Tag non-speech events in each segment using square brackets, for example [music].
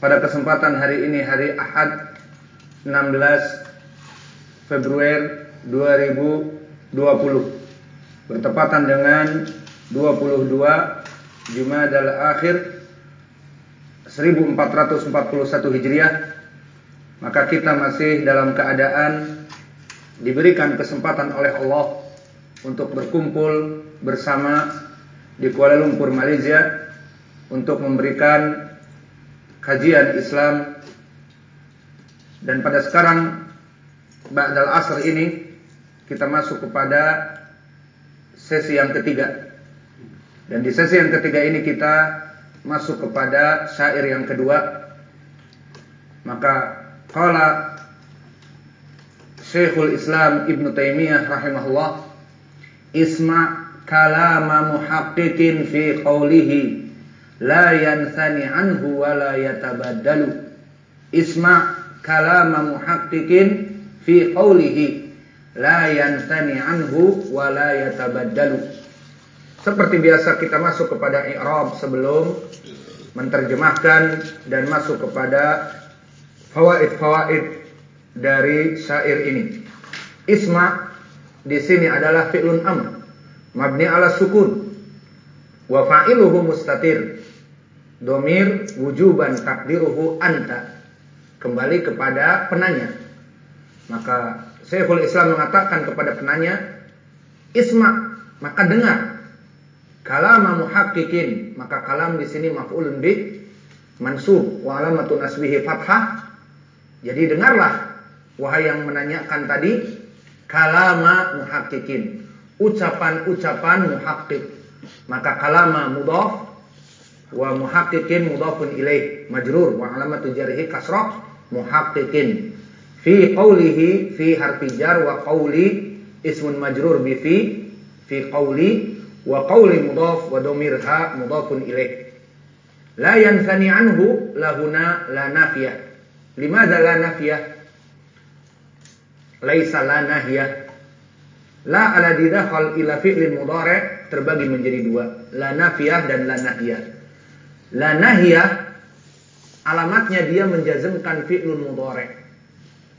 pada kesempatan hari ini hari Ahad 16 Februari 2020 bertepatan dengan 22 Jumadal Akhir 1441 Hijriah maka kita masih dalam keadaan diberikan kesempatan oleh Allah untuk berkumpul bersama di Kuala Lumpur Malaysia untuk memberikan kajian Islam. Dan pada sekarang Ba'dal Asr ini kita masuk kepada sesi yang ketiga. Dan di sesi yang ketiga ini kita masuk kepada syair yang kedua. Maka qala Syekhul Islam Ibn Taimiyah rahimahullah isma kalama muhaqqiqin fi qawlihi la yansani anhu wa la yatabaddalu. Isma kalama muhaqqiqin fi qawlihi. La yansani anhu wa la yatabaddalu. Seperti biasa kita masuk kepada i'rab sebelum menterjemahkan dan masuk kepada fawaid-fawaid dari syair ini. Isma di sini adalah fi'lun amr mabni ala sukun wa fa'iluhu mustatir Domir wujuban takdiruhu anta. Kembali kepada penanya. Maka Syekhul Islam mengatakan kepada penanya, Isma, maka dengar. Kalama muhaqqiqin, maka kalam di sini maf'ulun bi mansub wa alamatu nasbihi fathah. Jadi dengarlah wahai yang menanyakan tadi kalama muhaqqiqin, ucapan-ucapan muhaqqiq. Maka kalama mudhaf wa muhaqqiqin mudhafun ilaih. Majrur. Wa alamatu jarhi kasrah muhaqqiqin. Fi qawlihi fi harfi jar wa qawli ismun majrur bi fi fi qawli wa qawli mudhaf wa dhamir ha mudhafun ilaih. La yanfani anhu lahuna la nafiyah. Limadha la nafiyah? Laisa la nahiyah. La ala didakhal ila fi'lin mudhari' terbagi menjadi dua. La nafiyah dan la nahiyah La nahiyah alamatnya dia menjazmkan fi'lun mudhari'.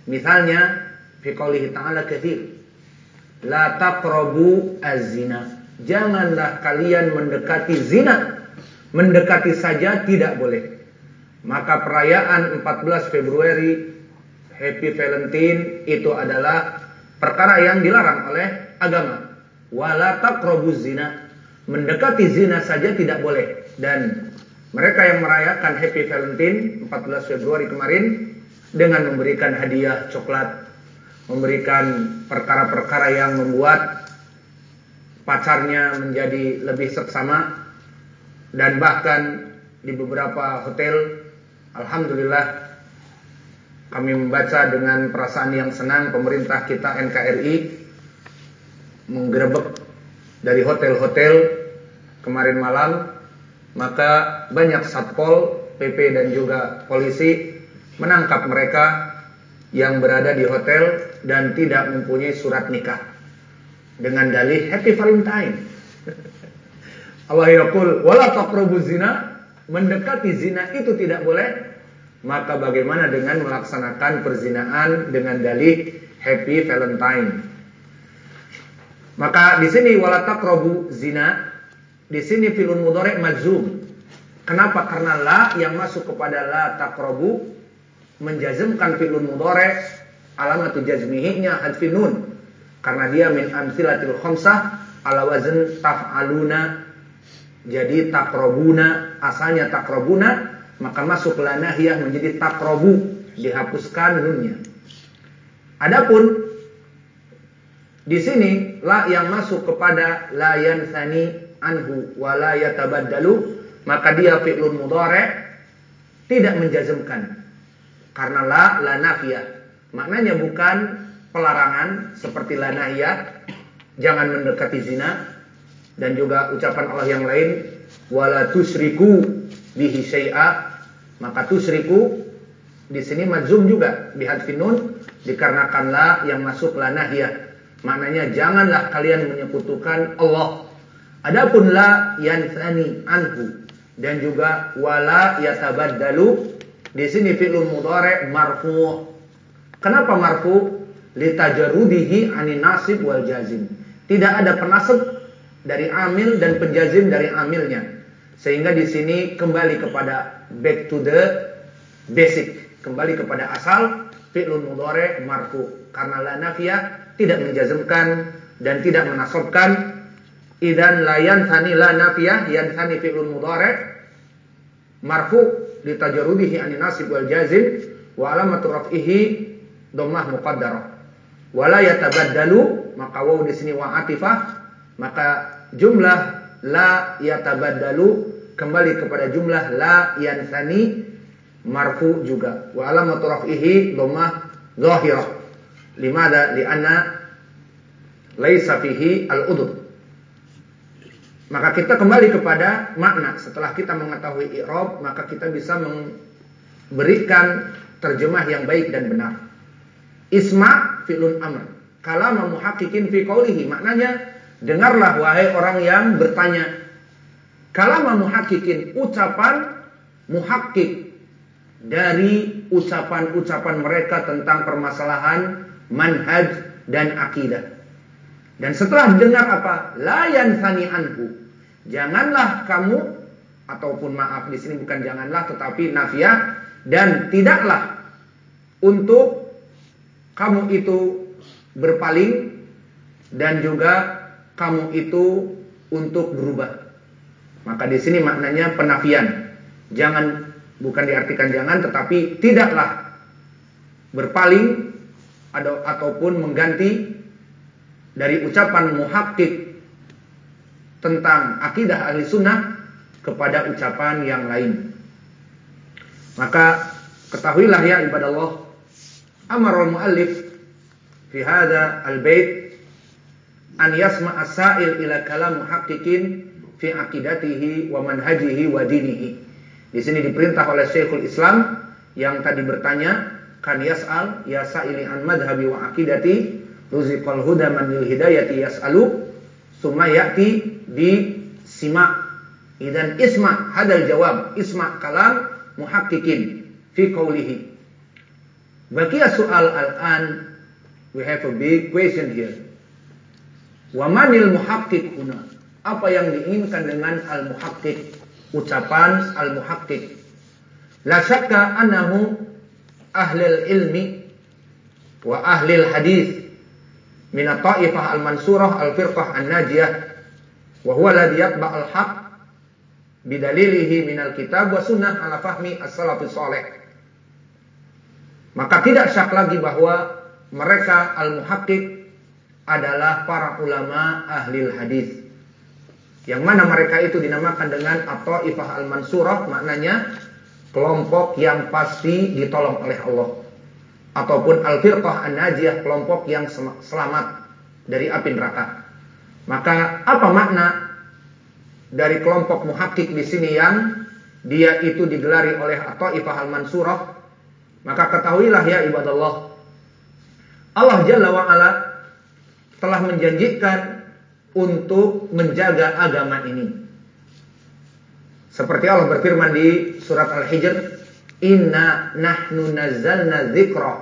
Misalnya fi qoulihi ta'ala katsir. La taqrabu az-zina. Janganlah kalian mendekati zina. Mendekati saja tidak boleh. Maka perayaan 14 Februari Happy Valentine itu adalah perkara yang dilarang oleh agama. Wala taqrabu zina. Mendekati zina saja tidak boleh dan mereka yang merayakan Happy Valentine 14 Februari kemarin dengan memberikan hadiah coklat, memberikan perkara-perkara yang membuat pacarnya menjadi lebih seksama dan bahkan di beberapa hotel alhamdulillah kami membaca dengan perasaan yang senang pemerintah kita NKRI menggerebek dari hotel-hotel kemarin malam maka banyak satpol PP dan juga polisi menangkap mereka yang berada di hotel dan tidak mempunyai surat nikah. Dengan dalih Happy Valentine. [laughs] Allah yaqul wala taqrabu zina. Mendekati zina itu tidak boleh. Maka bagaimana dengan melaksanakan perzinaan dengan dalih Happy Valentine. Maka di sini wala taqrabu zina di sini filun mudhari majzum. Kenapa? Karena la yang masuk kepada la taqrabu menjazmkan filun mudhari alamatu jazmihinya hadfin nun. Karena dia min amsilatil khamsah ala wazn taf'aluna. Jadi taqrabuna asalnya taqrabuna maka masuk la nahiyah menjadi taqrabu dihapuskan nunnya. Adapun di sini la yang masuk kepada la yansani anhu wala yatabaddalu maka dia fi'lun mudhari tidak menjazmkan. Karena la la nafiyah. Maknanya bukan pelarangan seperti la nahiyah, jangan mendekati zina dan juga ucapan Allah yang lain wala tusriku bihi syai'a maka tusriku di sini majzum juga bihadfin nun dikarenakan la yang masuk la nahiyah. Maknanya janganlah kalian menyekutukan Allah. Adapun la yanthani anhu dan juga wala yatabaddalu di sini fi'lun mudhari marfu. Kenapa marfu? Litajarudihi ani nasib wal jazim. Tidak ada penasab dari amil dan penjazim dari amilnya. Sehingga di sini kembali kepada back to the basic, kembali kepada asal fi'lun mudhari marfu. Karena la nafiyah tidak menjazmkan dan tidak menasabkan idan la yanthani la nafiyah yanthani fi'lun mudhari. Marfu li tajarrudihi an nasib wal jazim wa alamatu raf'ihi dhammah muqaddarah. Wala yatabaddalu maka waw di sini wa atifah maka jumlah la yatabaddalu kembali kepada jumlah la yansani marfu juga. Wa alamatu raf'ihi dhammah zahirah. Limada li'anna laisa fihi al-udud maka kita kembali kepada makna. Setelah kita mengetahui i'rab, maka kita bisa memberikan terjemah yang baik dan benar. Isma fi'lun amr. Kalama muhaqqiqin fi qawlihi. Maknanya, dengarlah wahai orang yang bertanya. Kalama muhaqqiqin, ucapan muhakkik dari ucapan-ucapan mereka tentang permasalahan manhaj dan akidah. Dan setelah dengar apa? Layan sani anhu. Janganlah kamu ataupun maaf di sini bukan janganlah tetapi nafiyah dan tidaklah untuk kamu itu berpaling dan juga kamu itu untuk berubah. Maka di sini maknanya penafian. Jangan bukan diartikan jangan tetapi tidaklah berpaling atau ataupun mengganti dari ucapan muhakkik tentang akidah ahli sunnah kepada ucapan yang lain. Maka ketahuilah ya ibadah Allah, amar al-muallif fi hadha al-bait an yasma as-sa'il ila kalam muhaqqiqin fi aqidatihi wa manhajihi wa dinihi. Di sini diperintah oleh Syekhul Islam yang tadi bertanya, kan yas'al ya sa'ili an madhabi wa aqidati ruziqal huda man lil hidayati yas'alu summa ya'ti bi sima idan isma hadal jawab. Isma kalam muhaqqiqin fi qawlihi. Baqiya soal al-an we have a big question here. Wa manil muhaqqiq huna? Apa yang diinginkan dengan al muhaqqiq ucapan al muhaqqiq la syakka annahu ahlul ilmi wa ahlil hadis. Min at-ta'ifah al-mansurah al-firqah an-najiyah wa huwa alladhi al-haq bidalilihi min al-kitab wa sunnah ala fahmi as-salafus salih. Maka tidak syak lagi bahwa mereka al-muhaqqiq adalah para ulama ahli hadis. Yang mana mereka itu dinamakan dengan at-ta'ifah al-mansurah maknanya kelompok yang pasti ditolong oleh Allah ataupun al-firqah an-najiyah kelompok yang selamat dari api neraka. Maka apa makna dari kelompok muhakkik di sini yang dia itu digelari oleh At-Taifah al-Mansurah? Maka ketahuilah ya ibadallah Allah Jalla wa ala telah menjanjikan untuk menjaga agama ini. Seperti Allah berfirman di surat Al-Hijr, Inna nahnu nazzalna dzikra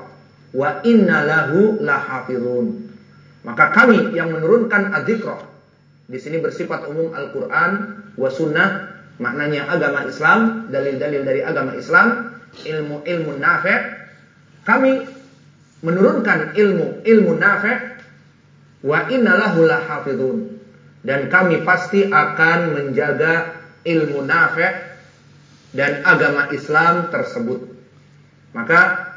wa inna lahu lahafizun. Maka kami yang menurunkan adzikra di sini bersifat umum Al-Qur'an wa sunnah maknanya agama Islam, dalil-dalil dari agama Islam, ilmu-ilmu nafi'. Kami menurunkan ilmu ilmu nafi' wa inna lahu lahafizun. Dan kami pasti akan menjaga ilmu nafi' dan agama Islam tersebut. Maka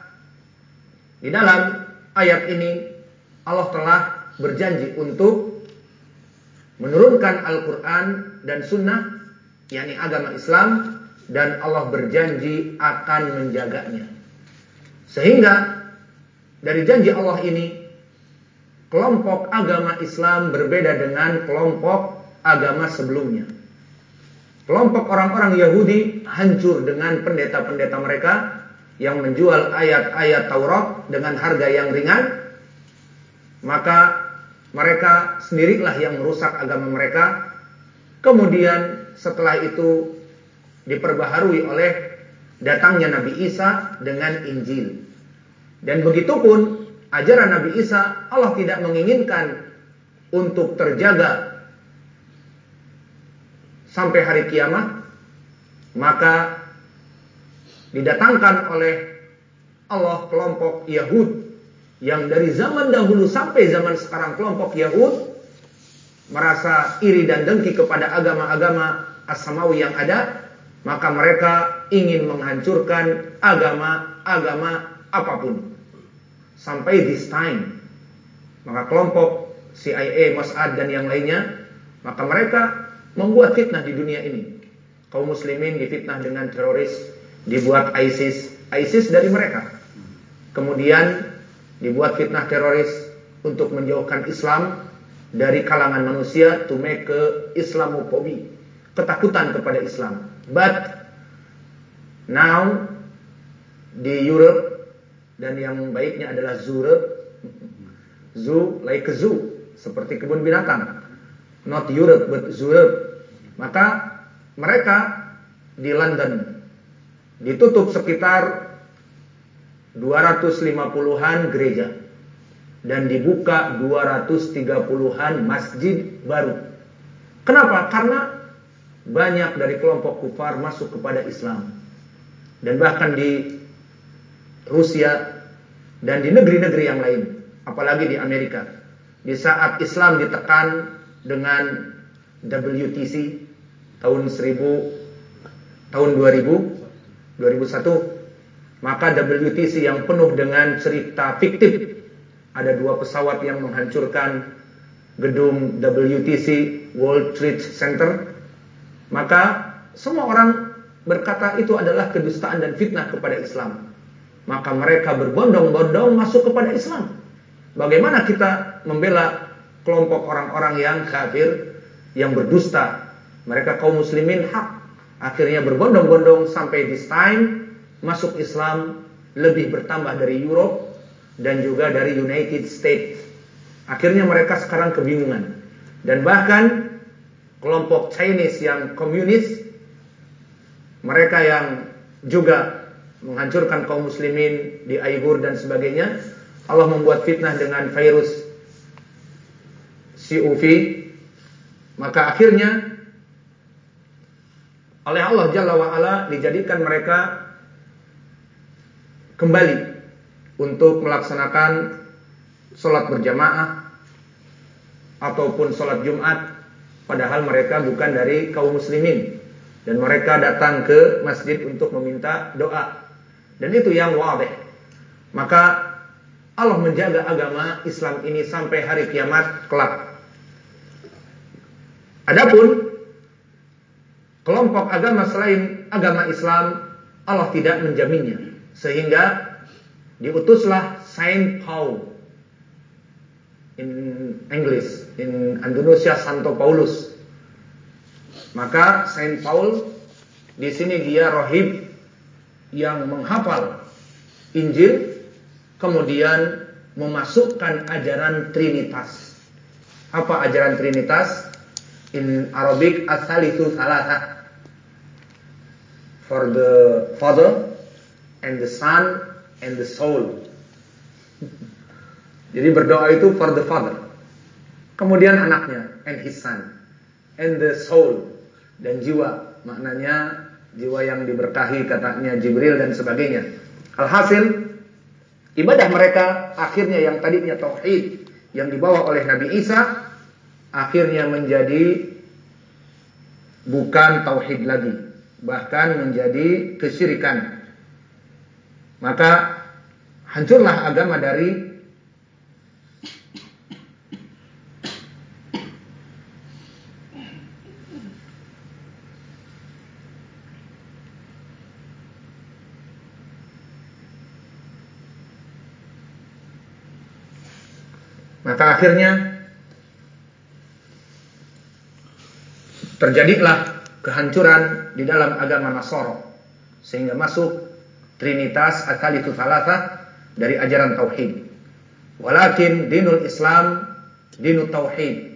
di dalam ayat ini Allah telah berjanji untuk menurunkan Al-Quran dan Sunnah, yakni agama Islam, dan Allah berjanji akan menjaganya. Sehingga dari janji Allah ini kelompok agama Islam berbeda dengan kelompok agama sebelumnya. Kelompok orang-orang Yahudi hancur dengan pendeta-pendeta mereka yang menjual ayat-ayat Taurat dengan harga yang ringan. Maka mereka sendirilah yang merusak agama mereka. Kemudian setelah itu diperbaharui oleh datangnya Nabi Isa dengan Injil. Dan begitu pun ajaran Nabi Isa Allah tidak menginginkan untuk terjaga sampai hari kiamat, maka didatangkan oleh Allah kelompok Yahud yang dari zaman dahulu sampai zaman sekarang kelompok Yahud merasa iri dan dengki kepada agama-agama as-samawi yang ada, maka mereka ingin menghancurkan agama-agama apa pun. Sampai this time. Maka kelompok CIA, Mossad dan yang lainnya, maka mereka membuat fitnah di dunia ini. Kaum muslimin difitnah dengan teroris, dibuat ISIS, ISIS dari mereka. Kemudian dibuat fitnah teroris untuk menjauhkan Islam dari kalangan manusia to make ke Islamophobia, ketakutan kepada Islam. But now di Europe dan yang baiknya adalah Zure, zoo like a zoo, seperti kebun binatang. Not Europe but Zure. Maka mereka di London ditutup sekitar 250-an gereja dan dibuka 230-an masjid baru. Kenapa? Karena banyak dari kelompok kufar masuk kepada Islam. Dan bahkan di Rusia dan di negeri-negeri yang lain, apalagi di Amerika. Di saat Islam ditekan dengan WTC tahun 1000 tahun 2000 2001 maka WTC yang penuh dengan cerita fiktif. Ada dua pesawat yang menghancurkan gedung WTC World Trade Center. Maka semua orang berkata itu adalah kedustaan dan fitnah kepada Islam. Maka mereka berbondong-bondong masuk kepada Islam. Bagaimana kita membela kelompok orang-orang yang kafir, yang berdusta. Mereka kaum muslimin hak. Akhirnya berbondong-bondong sampai this time masuk Islam lebih bertambah dari Europe dan juga dari United States. Akhirnya mereka sekarang kebingungan. Dan bahkan kelompok Chinese yang komunis, mereka yang juga menghancurkan kaum muslimin di Uyghur dan sebagainya, Allah membuat fitnah dengan virus COV, maka akhirnya oleh Allah Jalla wa'ala dijadikan mereka kembali untuk melaksanakan sholat berjamaah ataupun sholat Jumat padahal mereka bukan dari kaum muslimin. Dan mereka datang ke masjid untuk meminta doa. Dan itu yang wadih. Maka Allah menjaga agama Islam ini sampai hari kiamat kelak. Adapun kelompok agama selain agama Islam Allah tidak menjaminnya sehingga diutuslah Saint Paul in English, in Indonesia Santo Paulus. Maka Saint Paul di sini dia rohib yang menghafal Injil kemudian memasukkan ajaran Trinitas. Apa ajaran Trinitas? In Arabic asalitu salasa. For the Father, and the Son and the Soul. Jadi berdoa itu for the Father. Kemudian anaknya and his son and the soul dan jiwa. Maknanya jiwa yang diberkahi katanya Jibril dan sebagainya. Alhasil ibadah mereka akhirnya yang tadinya tauhid yang dibawa oleh Nabi Isa akhirnya menjadi bukan tauhid lagi, bahkan menjadi kesyirikan maka hancurlah agama dari Maka akhirnya terjadilah kehancuran di dalam agama Nasoro sehingga masuk trinitas akal itu thalatha dari ajaran tauhid. Walakin dinul Islam dinul tauhid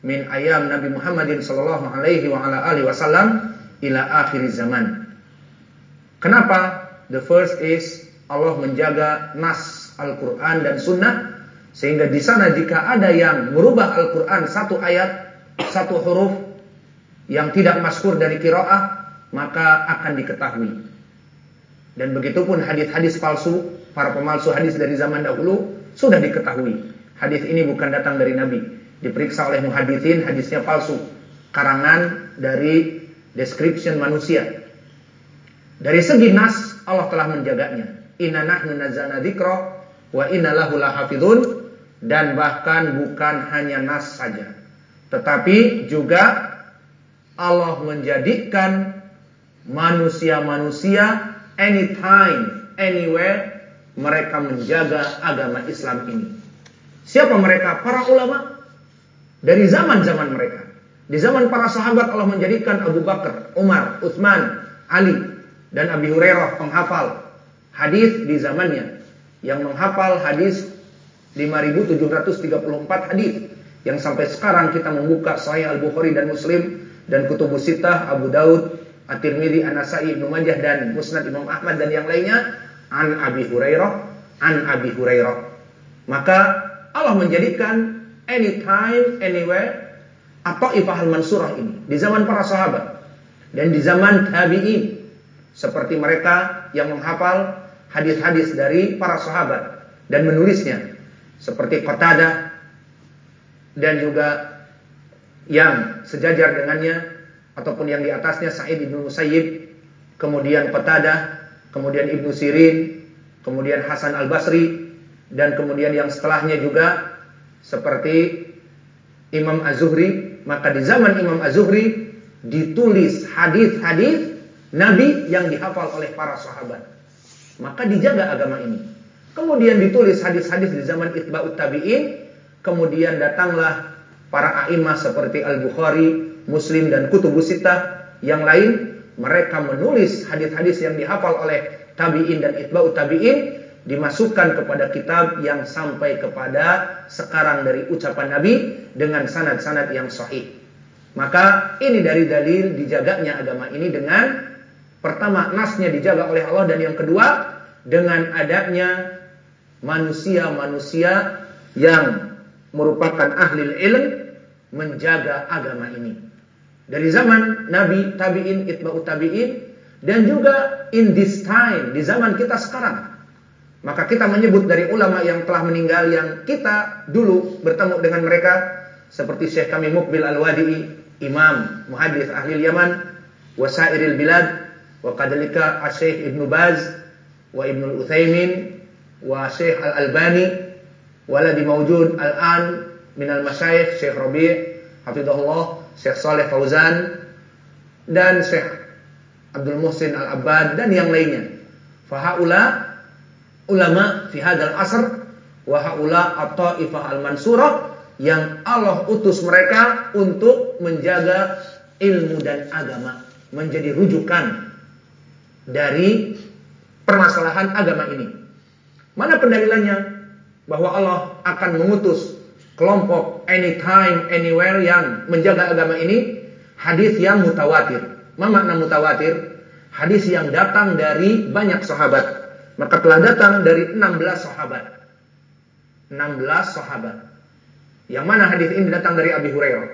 min ayam Nabi Muhammadin sallallahu alaihi wa ala alihi wasallam ila akhir zaman. Kenapa? The first is Allah menjaga nas Al-Qur'an dan sunnah sehingga di sana jika ada yang merubah Al-Qur'an satu ayat, satu huruf yang tidak maskur dari kiroah, maka akan diketahui. Dan begitupun hadis-hadis palsu, para pemalsu hadis dari zaman dahulu sudah diketahui. Hadis ini bukan datang dari Nabi, diperiksa oleh muhadithin, hadisnya palsu, karangan dari description manusia. Dari segi nas Allah telah menjaganya. Inna nahnu nazzalna dzikra wa inna lahu dan bahkan bukan hanya nas saja, tetapi juga Allah menjadikan manusia-manusia anytime, anywhere mereka menjaga agama Islam ini. Siapa mereka? Para ulama dari zaman-zaman mereka. Di zaman para sahabat Allah menjadikan Abu Bakar, Umar, Utsman, Ali dan Abi Hurairah penghafal hadis di zamannya yang menghafal hadis 5734 hadis yang sampai sekarang kita membuka Sahih Al-Bukhari dan Muslim dan Kutubus Sittah Abu Daud At-Tirmidzi, An-Nasa'i, Ibnu Majah dan Musnad Imam Ahmad dan yang lainnya an Abi Hurairah, an Abi Hurairah. Maka Allah menjadikan anytime, anywhere atau ifahal mansurah ini di zaman para sahabat dan di zaman tabi'in seperti mereka yang menghafal hadis-hadis dari para sahabat dan menulisnya seperti Qatadah dan juga yang sejajar dengannya ataupun yang di atasnya Sa'id ibnu Musayyib, kemudian Qatadah, kemudian Ibnu Sirin, kemudian Hasan Al-Basri dan kemudian yang setelahnya juga seperti Imam Az-Zuhri, maka di zaman Imam Az-Zuhri ditulis hadis-hadis Nabi yang dihafal oleh para sahabat. Maka dijaga agama ini. Kemudian ditulis hadis-hadis di zaman Itba'ut Tabi'in, kemudian datanglah para a'imah seperti Al-Bukhari, Muslim dan Kutubus Sittah yang lain mereka menulis hadis-hadis yang dihafal oleh tabi'in dan itba'u tabi'in dimasukkan kepada kitab yang sampai kepada sekarang dari ucapan Nabi dengan sanad-sanad yang sahih. Maka ini dari dalil dijaganya agama ini dengan pertama nasnya dijaga oleh Allah dan yang kedua dengan adanya manusia-manusia yang merupakan ahli ilm menjaga agama ini dari zaman Nabi, tabi'in, itba'u tabi'in dan juga in this time di zaman kita sekarang. Maka kita menyebut dari ulama yang telah meninggal yang kita dulu bertemu dengan mereka seperti Syekh kami Mukbil Al-Wadi'i, imam muhadis ahli Yaman, wasairil bilad, wa kadalika Syekh Ibnu Baz, wa Ibnu Utsaimin, wa Syekh Al-Albani, waladi mawjud al-an min al-masyayikh Syekh Rabi' hafizahullah Syekh Saleh Fauzan dan Syekh Abdul Muhsin Al-Abbad dan yang lainnya. Fahaula ulama fi hadzal asr wa haula at-taifah al-mansurah yang Allah utus mereka untuk menjaga ilmu dan agama menjadi rujukan dari permasalahan agama ini. Mana pendalilannya bahwa Allah akan mengutus kelompok anytime, anywhere yang menjaga agama ini hadis yang mutawatir. Ma makna mutawatir? Hadis yang datang dari banyak sahabat. Maka telah datang dari 16 sahabat. 16 sahabat. Yang mana hadis ini datang dari Abi Hurairah,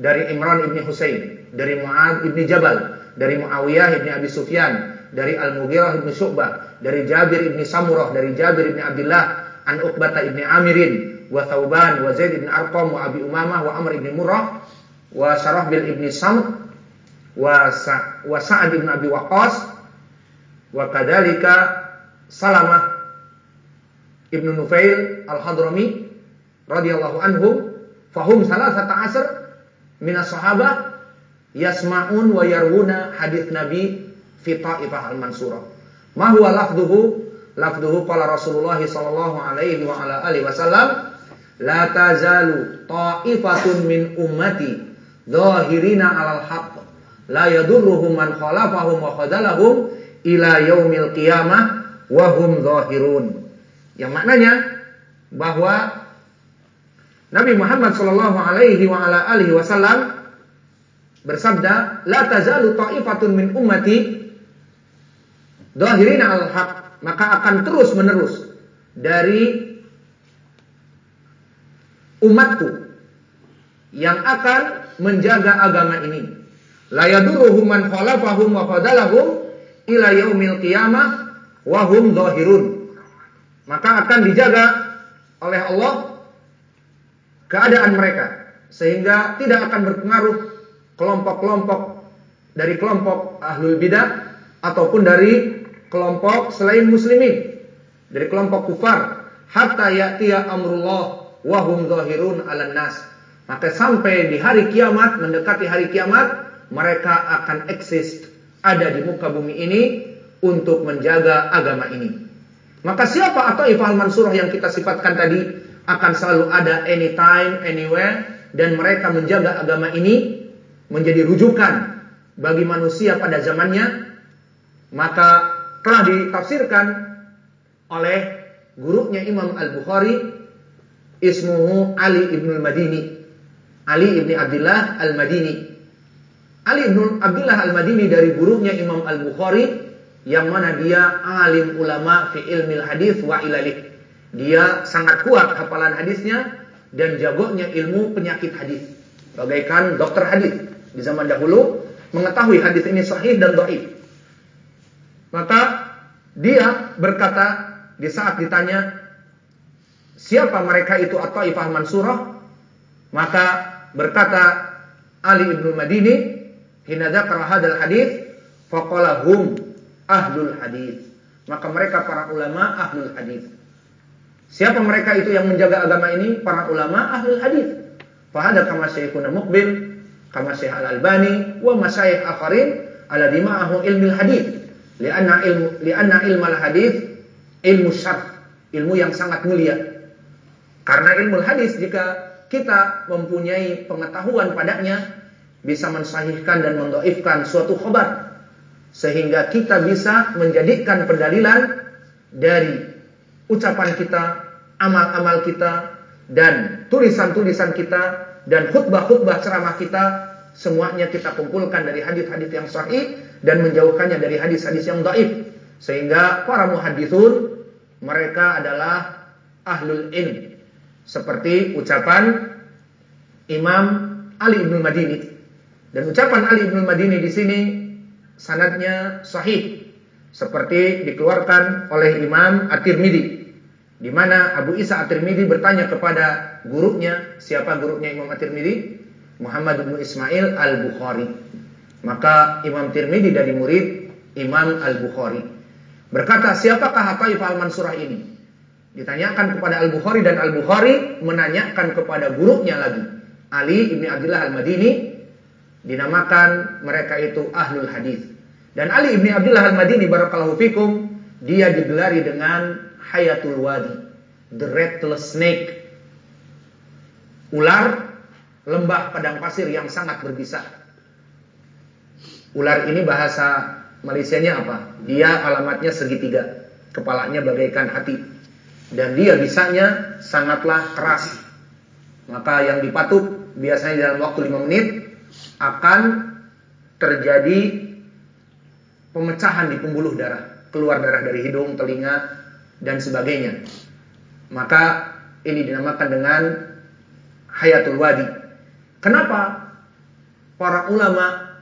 dari Imran ibni Husain, dari Muad ibni Jabal, dari Muawiyah ibni Abi Sufyan, dari Al-Mughirah ibni Syu'bah, dari Jabir ibni Samurah, dari Jabir ibni Abdullah, an Uqbah ibni Amirin, wa Thauban wa Zaid bin Arqam wa Abi Umamah wa Amr bin Murrah wa Syarahbil ibn Samd wa Sa wa Sa'ad bin Abi Waqqas wa kadzalika Salamah ibnu Nufail al-Hadrami radhiyallahu anhum fahum salasata asr min as-sahabah yasma'un wa yarwuna hadits Nabi fi ta'ifah al-mansurah. Ma huwa lafdhuhu? Lafdhuhu qala Rasulullah sallallahu alaihi wa ala alihi wasallam la tazalu ta'ifatun min ummati zahirina 'alal haqq la yadurruhum man khalafahum wa khadalahum ila yaumil qiyamah wa hum zahirun. Yang maknanya bahwa Nabi Muhammad sallallahu alaihi wa ala alihi wasallam bersabda, "La tazalu ta'ifatun min ummati zahirina al haq." Maka akan terus menerus dari umatku yang akan menjaga agama ini. La yaduruhum man khalafahum wa fadalahum ila yaumil qiyamah wa hum zahirun. Maka akan dijaga oleh Allah keadaan mereka sehingga tidak akan berpengaruh kelompok-kelompok dari kelompok ahlul bidah ataupun dari kelompok selain muslimin dari kelompok kufar hatta ya'tiya amrullah wa hum zahirun 'alan nas maka sampai di hari kiamat mendekati hari kiamat mereka akan eksis ada di muka bumi ini untuk menjaga agama ini. Maka siapa atau ifal mansurah yang kita sifatkan tadi akan selalu ada anytime, anywhere dan mereka menjaga agama ini menjadi rujukan bagi manusia pada zamannya maka telah ditafsirkan oleh gurunya Imam Al-Bukhari ismuhu Ali ibn al-Madini Ali ibn Abdullah al-Madini Ali bin Abdullah Al-Madini dari gurunya Imam Al-Bukhari yang mana dia alim ulama fi ilmil hadis wa ilalih. Dia sangat kuat hafalan hadisnya dan jagonya ilmu penyakit hadis. Bagaikan dokter hadis di zaman dahulu mengetahui hadis ini sahih dan dhaif. Maka dia berkata di saat ditanya siapa mereka itu atau Ifah Mansurah maka berkata Ali ibnu Madini hina dzakara hadzal hadis faqala hum ahlul hadis. Maka mereka para ulama ahlul hadis. Siapa mereka itu yang menjaga agama ini? Para ulama ahlul hadis. Fahada kama syekhuna Muqbil, kama Syekh Al-Albani wa akharin ilmil hadis. Lianna ilmu lianna ilmal hadis ilmu syarh, ilmu yang sangat mulia. Karena ilmu hadis jika kita mempunyai pengetahuan padanya bisa mensahihkan dan mendoifkan suatu khobar sehingga kita bisa menjadikan pendalilan dari ucapan kita, amal-amal kita dan tulisan-tulisan kita dan khutbah-khutbah ceramah kita semuanya kita kumpulkan dari hadis-hadis yang sahih dan menjauhkannya dari hadis-hadis yang dhaif. Sehingga para muhaddisun mereka adalah ahlul ilm seperti ucapan Imam Ali bin Madini dan ucapan Ali bin Madini di sini sanadnya sahih seperti dikeluarkan oleh Imam At-Tirmidzi di mana Abu Isa At-Tirmidzi bertanya kepada gurunya, siapa gurunya Imam At-Tirmidzi? Muhammad bin Ismail Al-Bukhari. Maka Imam Tirmidzi dari murid Imam Al-Bukhari. Berkata, siapakah Hataif Al-Mansurah ini? Ditanyakan kepada Al-Bukhari dan Al-Bukhari menanyakan kepada gurunya lagi. Ali ibni Abdullah Al-Madini dinamakan mereka itu ahlul hadis. Dan Ali ibni Abdullah al-Madini barakallahu fikum, dia digelari dengan Hayatul Wadi, the Redless Snake. Ular lembah padang pasir yang sangat berbisa. Ular ini bahasa Malaysianya apa? Dia alamatnya segitiga, kepalanya bagaikan hati. Dan dia bisanya sangatlah keras. Maka yang dipatuk biasanya dalam waktu 5 menit akan terjadi pemecahan di pembuluh darah, keluar darah dari hidung, telinga, dan sebagainya. Maka ini dinamakan dengan hayatul wadi. Kenapa para ulama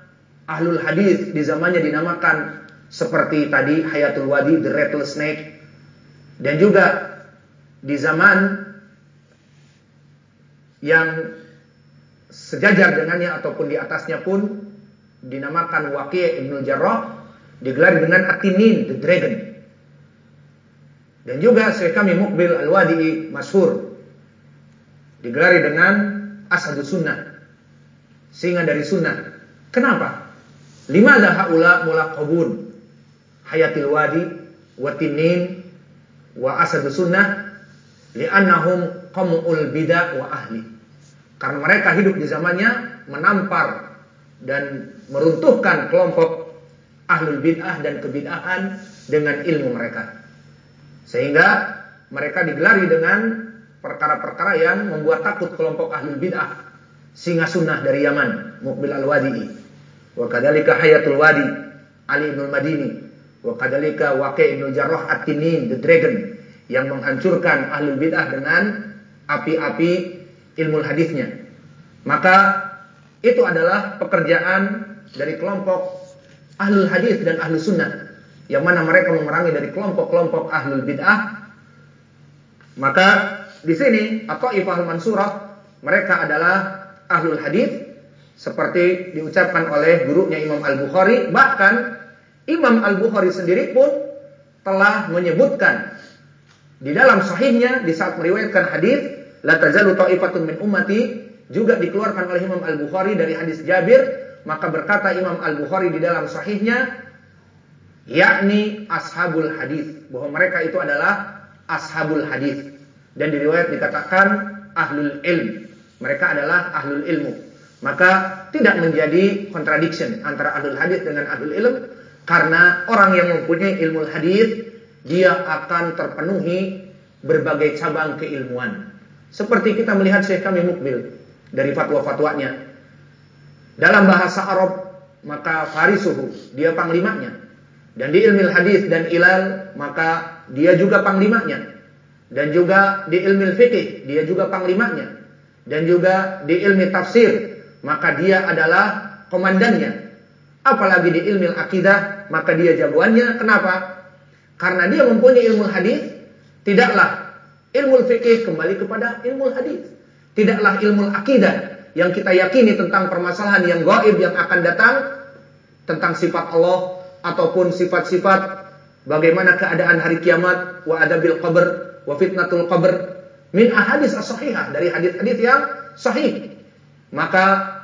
ahlul hadis di zamannya dinamakan seperti tadi hayatul wadi, the rattlesnake, snake, dan juga di zaman yang sejajar dengannya ataupun di atasnya pun dinamakan Waqi' Ibnu Jarrah digelar dengan Atinin the dragon. Dan juga Syekh kami Mukbil Al-Wadi'i masyhur digelari dengan Asadus Sunnah. Singa dari sunnah. Kenapa? Lima haula mulaqabun hayatil wadi wa tinin wa asadus sunnah li'annahum qamul bidah wa ahli. Karena mereka hidup di zamannya menampar dan meruntuhkan kelompok ahlul bid'ah dan kebid'ahan dengan ilmu mereka. Sehingga mereka digelari dengan perkara-perkara yang membuat takut kelompok ahlul bid'ah. Singa sunnah dari Yaman, Muqbil al-Wadi'i. Wa kadalika Hayatul Wadi, Ali ibn Madini. Wa kadalika Waqi ibn Jarrah At-Tinin, the dragon. Yang menghancurkan ahlul bid'ah dengan api-api ilmu hadisnya. Maka itu adalah pekerjaan dari kelompok ahlul hadis dan ahlul sunnah. Yang mana mereka memerangi dari kelompok-kelompok ahlul bid'ah. Maka di sini atau ifahul mansurah mereka adalah ahlul hadis seperti diucapkan oleh gurunya Imam Al-Bukhari bahkan Imam Al-Bukhari sendiri pun telah menyebutkan di dalam sahihnya di saat meriwayatkan hadis la tazalu ta'ifatun min ummati juga dikeluarkan oleh Imam Al-Bukhari dari hadis Jabir, maka berkata Imam Al-Bukhari di dalam sahihnya yakni ashabul hadis, bahwa mereka itu adalah ashabul hadis. Dan di riwayat dikatakan ahlul ilm. Mereka adalah ahlul ilmu. Maka tidak menjadi contradiction antara ahlul hadis dengan ahlul ilm karena orang yang mempunyai ilmu hadis dia akan terpenuhi berbagai cabang keilmuan. Seperti kita melihat Syekh kami Mukbil dari fatwa-fatwanya. Dalam bahasa Arab maka farisuhu, dia panglimanya. Dan di ilmu hadis dan ilal maka dia juga panglimanya. Dan juga di ilmu fikih dia juga panglimanya. Dan juga di ilmu tafsir maka dia adalah komandannya. Apalagi di ilmu akidah maka dia jagoannya. Kenapa? Karena dia mempunyai ilmu hadis, tidaklah Ilmu fikih kembali kepada ilmu hadis. Tidaklah ilmu akidah yang kita yakini tentang permasalahan yang gaib yang akan datang tentang sifat Allah ataupun sifat-sifat bagaimana keadaan hari kiamat wa adabil qabr wa fitnatul qabr min ahadis as-sahihah dari hadis-hadis yang sahih. Maka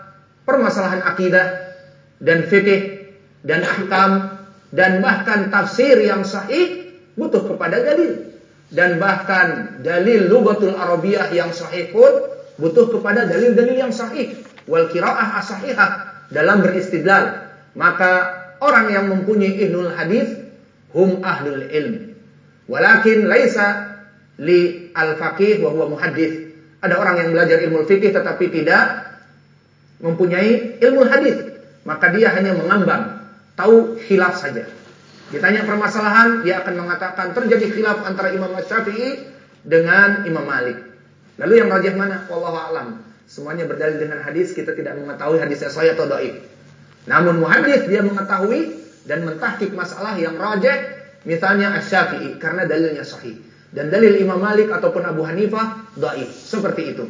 permasalahan akidah dan fikih dan ahkam dan bahkan tafsir yang sahih butuh kepada dalil. Dan bahkan dalil lugatul arabiyah yang sahih pun butuh kepada dalil-dalil yang sahih. Wal qiraah as-sahihah dalam beristidlal. Maka orang yang mempunyai ilmu hadis hum ahlul ilm. Walakin laisa li al-faqih wa huwa muhaddis. Ada orang yang belajar ilmu fikih tetapi tidak mempunyai ilmu hadis. Maka dia hanya mengambang tahu khilaf saja Ditanya permasalahan, dia akan mengatakan terjadi khilaf antara Imam Syafi'i dengan Imam Malik. Lalu yang rajih mana? Wallahu a'lam. Semuanya berdalil dengan hadis, kita tidak mengetahui hadisnya sahih atau dhaif. Namun muhadis dia mengetahui dan mentahkik masalah yang rajih misalnya Asy-Syafi'i karena dalilnya sahih. Dan dalil Imam Malik ataupun Abu Hanifah dhaif. Seperti itu.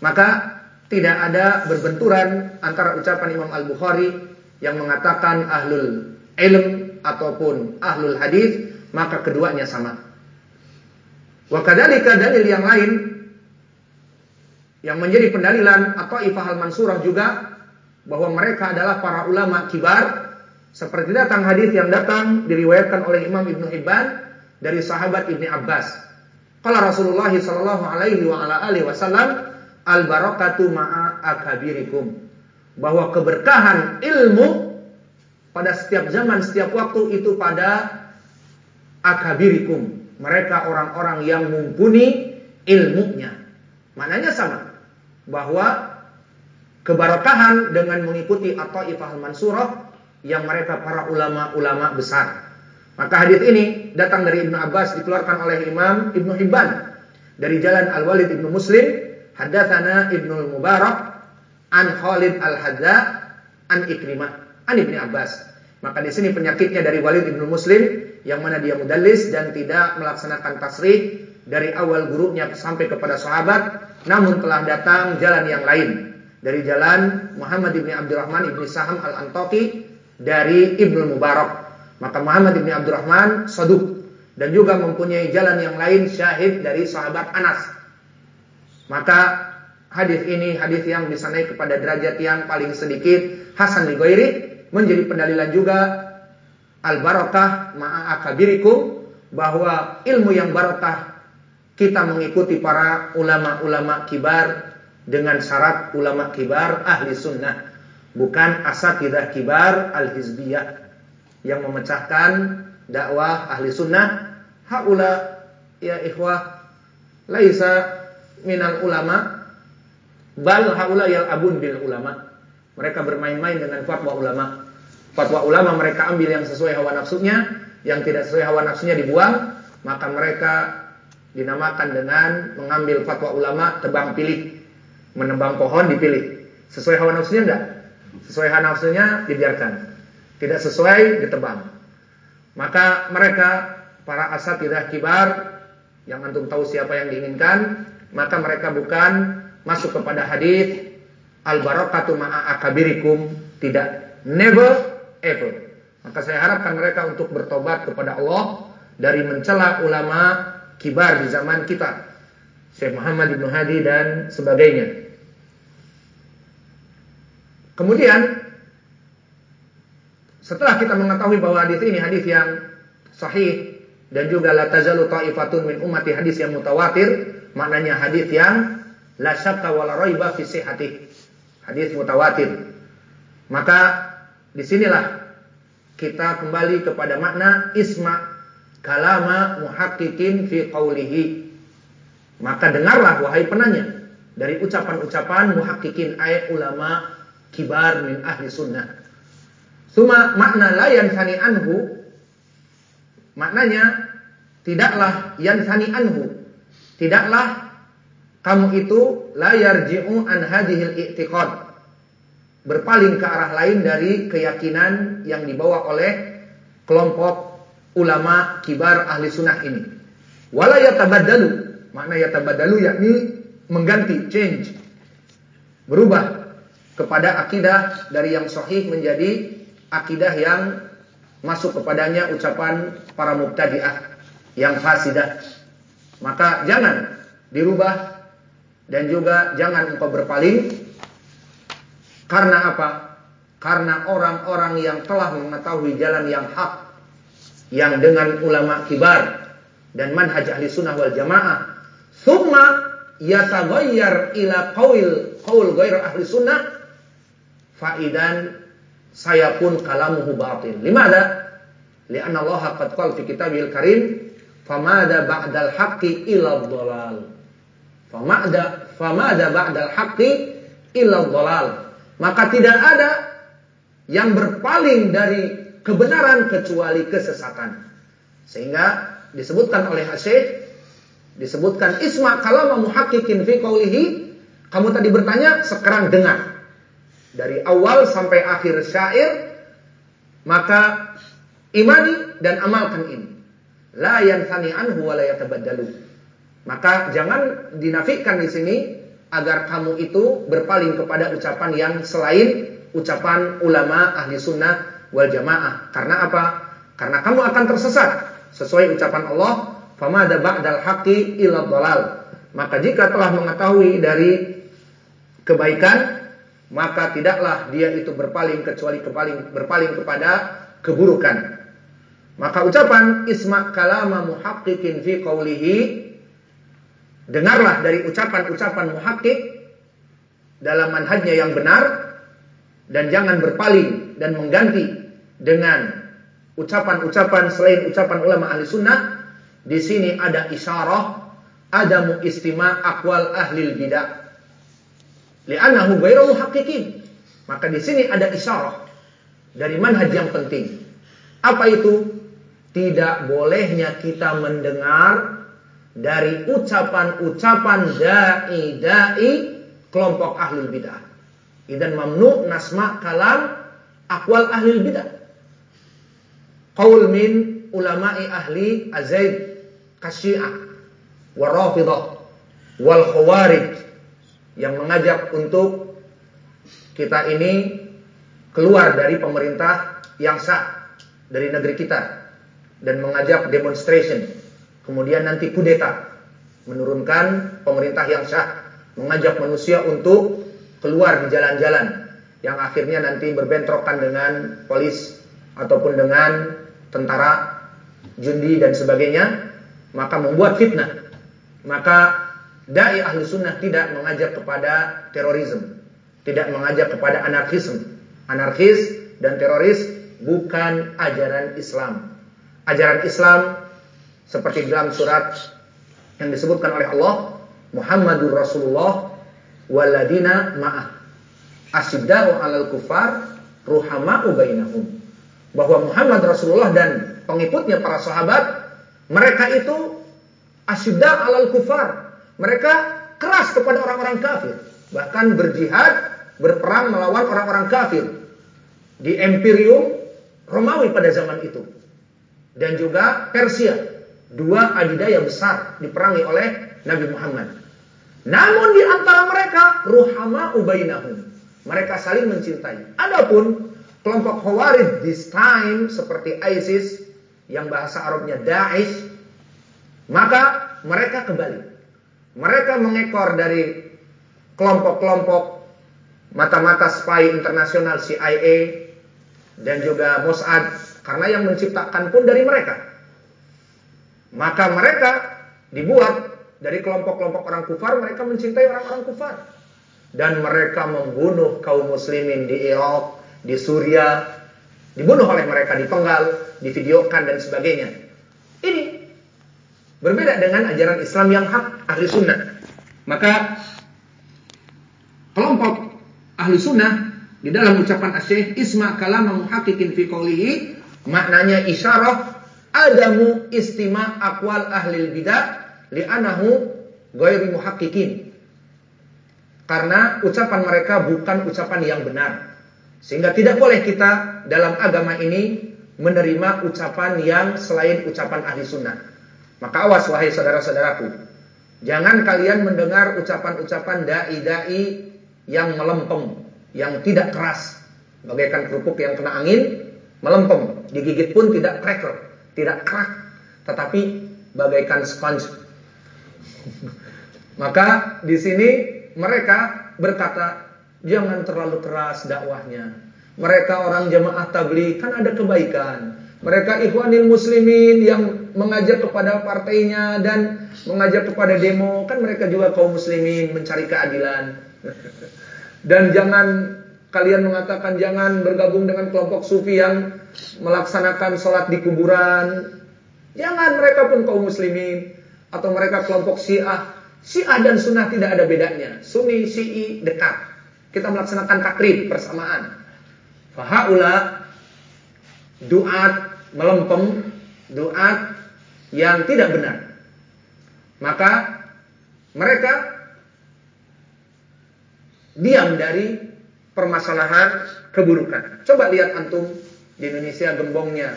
Maka tidak ada berbenturan antara ucapan Imam Al-Bukhari yang mengatakan ahlul ilm ataupun ahlul hadis maka keduanya sama. Wa kadzalika dalil yang lain yang menjadi pendalilan atau ifahal mansurah juga bahwa mereka adalah para ulama kibar seperti datang hadis yang datang diriwayatkan oleh Imam Ibnu Hibban dari sahabat Ibnu Abbas. Kalau Rasulullah sallallahu alaihi wa wasallam al barakatu ma'a akabirikum bahwa keberkahan ilmu pada setiap zaman, setiap waktu itu pada akabirikum. Mereka orang-orang yang mumpuni ilmunya. Maknanya sama. Bahwa keberkahan dengan mengikuti atau ifah mansurah yang mereka para ulama-ulama besar. Maka hadis ini datang dari Ibnu Abbas dikeluarkan oleh Imam Ibnu Hibban dari jalan Al-Walid Ibnu Muslim, haddatsana Ibnu Mubarak an Khalid Al-Hadza an Ikrimah an Ibnu Abbas. Maka di sini penyakitnya dari Walid ibnu Muslim yang mana dia mudallis dan tidak melaksanakan tasrih dari awal gurunya sampai kepada sahabat, namun telah datang jalan yang lain dari jalan Muhammad ibni Abdurrahman ibni Saham al Antoki dari ibnu Mubarak. Maka Muhammad ibni Abdurrahman saduk dan juga mempunyai jalan yang lain syahid dari sahabat Anas. Maka hadis ini hadis yang bisa naik kepada derajat yang paling sedikit Hasan li menjadi pendalilan juga al barakah ma'a akabirikum bahwa ilmu yang barakah kita mengikuti para ulama-ulama kibar dengan syarat ulama kibar ahli sunnah, bukan asatidah kibar al-hizbiyah yang memecahkan dakwah ahli sunnah. Haula ya ikhwah laisa minal ulama bal haula yang abun bil ulama. Mereka bermain-main dengan fatwa ulama. Fatwa ulama mereka ambil yang sesuai hawa nafsunya, yang tidak sesuai hawa nafsunya dibuang, maka mereka dinamakan dengan mengambil fatwa ulama tebang pilih. Menebang pohon dipilih. Sesuai hawa nafsunya enggak? Sesuai hawa nafsunya dibiarkan. Tidak sesuai ditebang. Maka mereka para asatidah kibar yang antum tahu siapa yang diinginkan, maka mereka bukan masuk kepada hadis al barakatu ma'a akabirikum tidak never ever. Maka saya harapkan mereka untuk bertobat kepada Allah dari mencela ulama kibar di zaman kita. Syekh Muhammad Ibn Hadi dan sebagainya. Kemudian setelah kita mengetahui bahwa hadis ini hadis yang sahih dan juga la tazalu ta'ifatun min ummati hadis yang mutawatir, maknanya hadis yang la syakka wala raiba fi sihhatih. Hadis mutawatir. Maka Di sinilah kita kembali kepada makna isma kalama muhakkikin fi qawlihi. Maka dengarlah wahai penanya dari ucapan-ucapan muhakkikin ayat ulama kibar min ahli sunnah. Suma makna la yansani anhu maknanya tidaklah yansani anhu. Tidaklah kamu itu la yarji'u an hadhil i'tiqad berpaling ke arah lain dari keyakinan yang dibawa oleh kelompok ulama kibar ahli sunnah ini. Wala yatabaddalu, makna yatabaddalu yakni mengganti, change, berubah kepada akidah dari yang sahih menjadi akidah yang masuk kepadanya ucapan para mubtadi'ah yang fasidah. Maka jangan dirubah dan juga jangan engkau berpaling. Karena apa? Karena orang-orang yang telah mengetahui jalan yang hak yang dengan ulama kibar dan manhaj ahli sunnah wal jamaah. Thumma yataghayyar ila qaul qaul ghair ahli sunnah. Faidan saya pun kalamuhu batil. Limada? Lianna Allah qad qala fi kitabil karim famada ba'dal haqqi ila dhalal famada famada ba'dal haqqi ila dhalal. Maka tidak ada yang berpaling dari kebenaran kecuali kesesatan. Sehingga disebutkan oleh Syekh disebutkan isma kalama muhaqqiqin fi qawlihi kamu tadi bertanya sekarang dengar. Dari awal sampai akhir syair maka imani dan amalkan ini. La yanfani anhu wa la yatabaddalu maka jangan dinafikan di sini agar kamu itu berpaling kepada ucapan yang selain ucapan ulama ahli sunnah wal jamaah. Karena apa? Karena kamu akan tersesat sesuai ucapan Allah, "Famada ba'dal haqqi illa dhalal." Maka jika telah mengetahui dari kebaikan, maka tidaklah dia itu berpaling kecuali kepaling berpaling kepada keburukan. Maka ucapan isma kalama muhaqqiqin fi qawlihi Dengarlah dari ucapan-ucapan muhakkik dalam manhajnya yang benar dan jangan berpaling dan mengganti dengan ucapan-ucapan selain ucapan ulama ahli sunnah. Di sini ada isyarah, ada muistima akwal ahli bidah. Li'annahu ghairu muhaqqiqin. Maka di sini ada isyarah dari manhaj yang penting. Apa itu? Tidak bolehnya kita mendengar dari ucapan-ucapan dai-dai kelompok ahli bidah. Idan mamnu nasma kalam akwal ahli bidah. Qaul min ulama'i ahli azaid kasyi'ah warafidah wal khawarij yang mengajak untuk kita ini keluar dari pemerintah yang sah dari negeri kita dan mengajak demonstration kemudian nanti kudeta, menurunkan pemerintah yang sah, mengajak manusia untuk keluar di jalan-jalan yang akhirnya nanti berbentrokan dengan polis ataupun dengan tentara, jundi dan sebagainya, maka membuat fitnah. Maka dai ahli sunnah tidak mengajak kepada terorisme, tidak mengajak kepada anarkisme. Anarkis dan teroris bukan ajaran Islam. Ajaran Islam seperti dalam surat yang disebutkan oleh Allah, Muhammadur Rasulullah waladina ma'ah. Asyidda'u 'alal kufar ruhama'u bainahum. Bahwa Muhammad Rasulullah dan pengikutnya para sahabat mereka itu asyidda 'alal kufar. Mereka keras kepada orang-orang kafir, bahkan berjihad, berperang melawan orang-orang kafir di Imperium Romawi pada zaman itu. Dan juga Persia, dua adidaya besar diperangi oleh Nabi Muhammad. Namun di antara mereka ruhama ubainahum. Mereka saling mencintai. Adapun kelompok Khawarij this time seperti ISIS yang bahasa Arabnya Daesh, maka mereka kembali. Mereka mengekor dari kelompok-kelompok mata-mata spy internasional CIA dan juga Mossad karena yang menciptakan pun dari mereka. Maka mereka dibuat dari kelompok-kelompok orang kufar, mereka mencintai orang-orang kufar. Dan mereka membunuh kaum muslimin di Irak, di Suria, dibunuh oleh mereka, dipenggal, divideokan dan sebagainya. Ini berbeda dengan ajaran Islam yang hak ahli sunnah. Maka kelompok ahli sunnah di dalam ucapan asyik isma kalama muhakkikin fi maknanya isyarah adamu istima akwal ahli bidah li'anahu ghairi muhaqqiqin. Karena ucapan mereka bukan ucapan yang benar. Sehingga tidak boleh kita dalam agama ini menerima ucapan yang selain ucapan ahli sunnah. Maka awas wahai saudara-saudaraku. Jangan kalian mendengar ucapan-ucapan da'i-da'i yang melempem, yang tidak keras. Bagaikan kerupuk yang kena angin, melempem. Digigit pun tidak cracker, tidak kerak. Tetapi bagaikan sponge [laughs] maka di sini mereka berkata, jangan terlalu keras dakwahnya. Mereka orang jemaah tabligh kan ada kebaikan. Mereka ikhwanil muslimin yang mengajak kepada partainya dan mengajak kepada demo, kan mereka juga kaum muslimin mencari keadilan. [laughs] dan jangan kalian mengatakan jangan bergabung dengan kelompok sufi yang melaksanakan sholat di kuburan. Jangan mereka pun kaum muslimin atau mereka kelompok Syiah. Syiah dan Sunnah tidak ada bedanya. Sunni, Syi'i dekat. Kita melaksanakan takrib bersamaan. Fahaula duat melempem, duat yang tidak benar. Maka mereka diam dari permasalahan keburukan. Coba lihat antum di Indonesia gembongnya.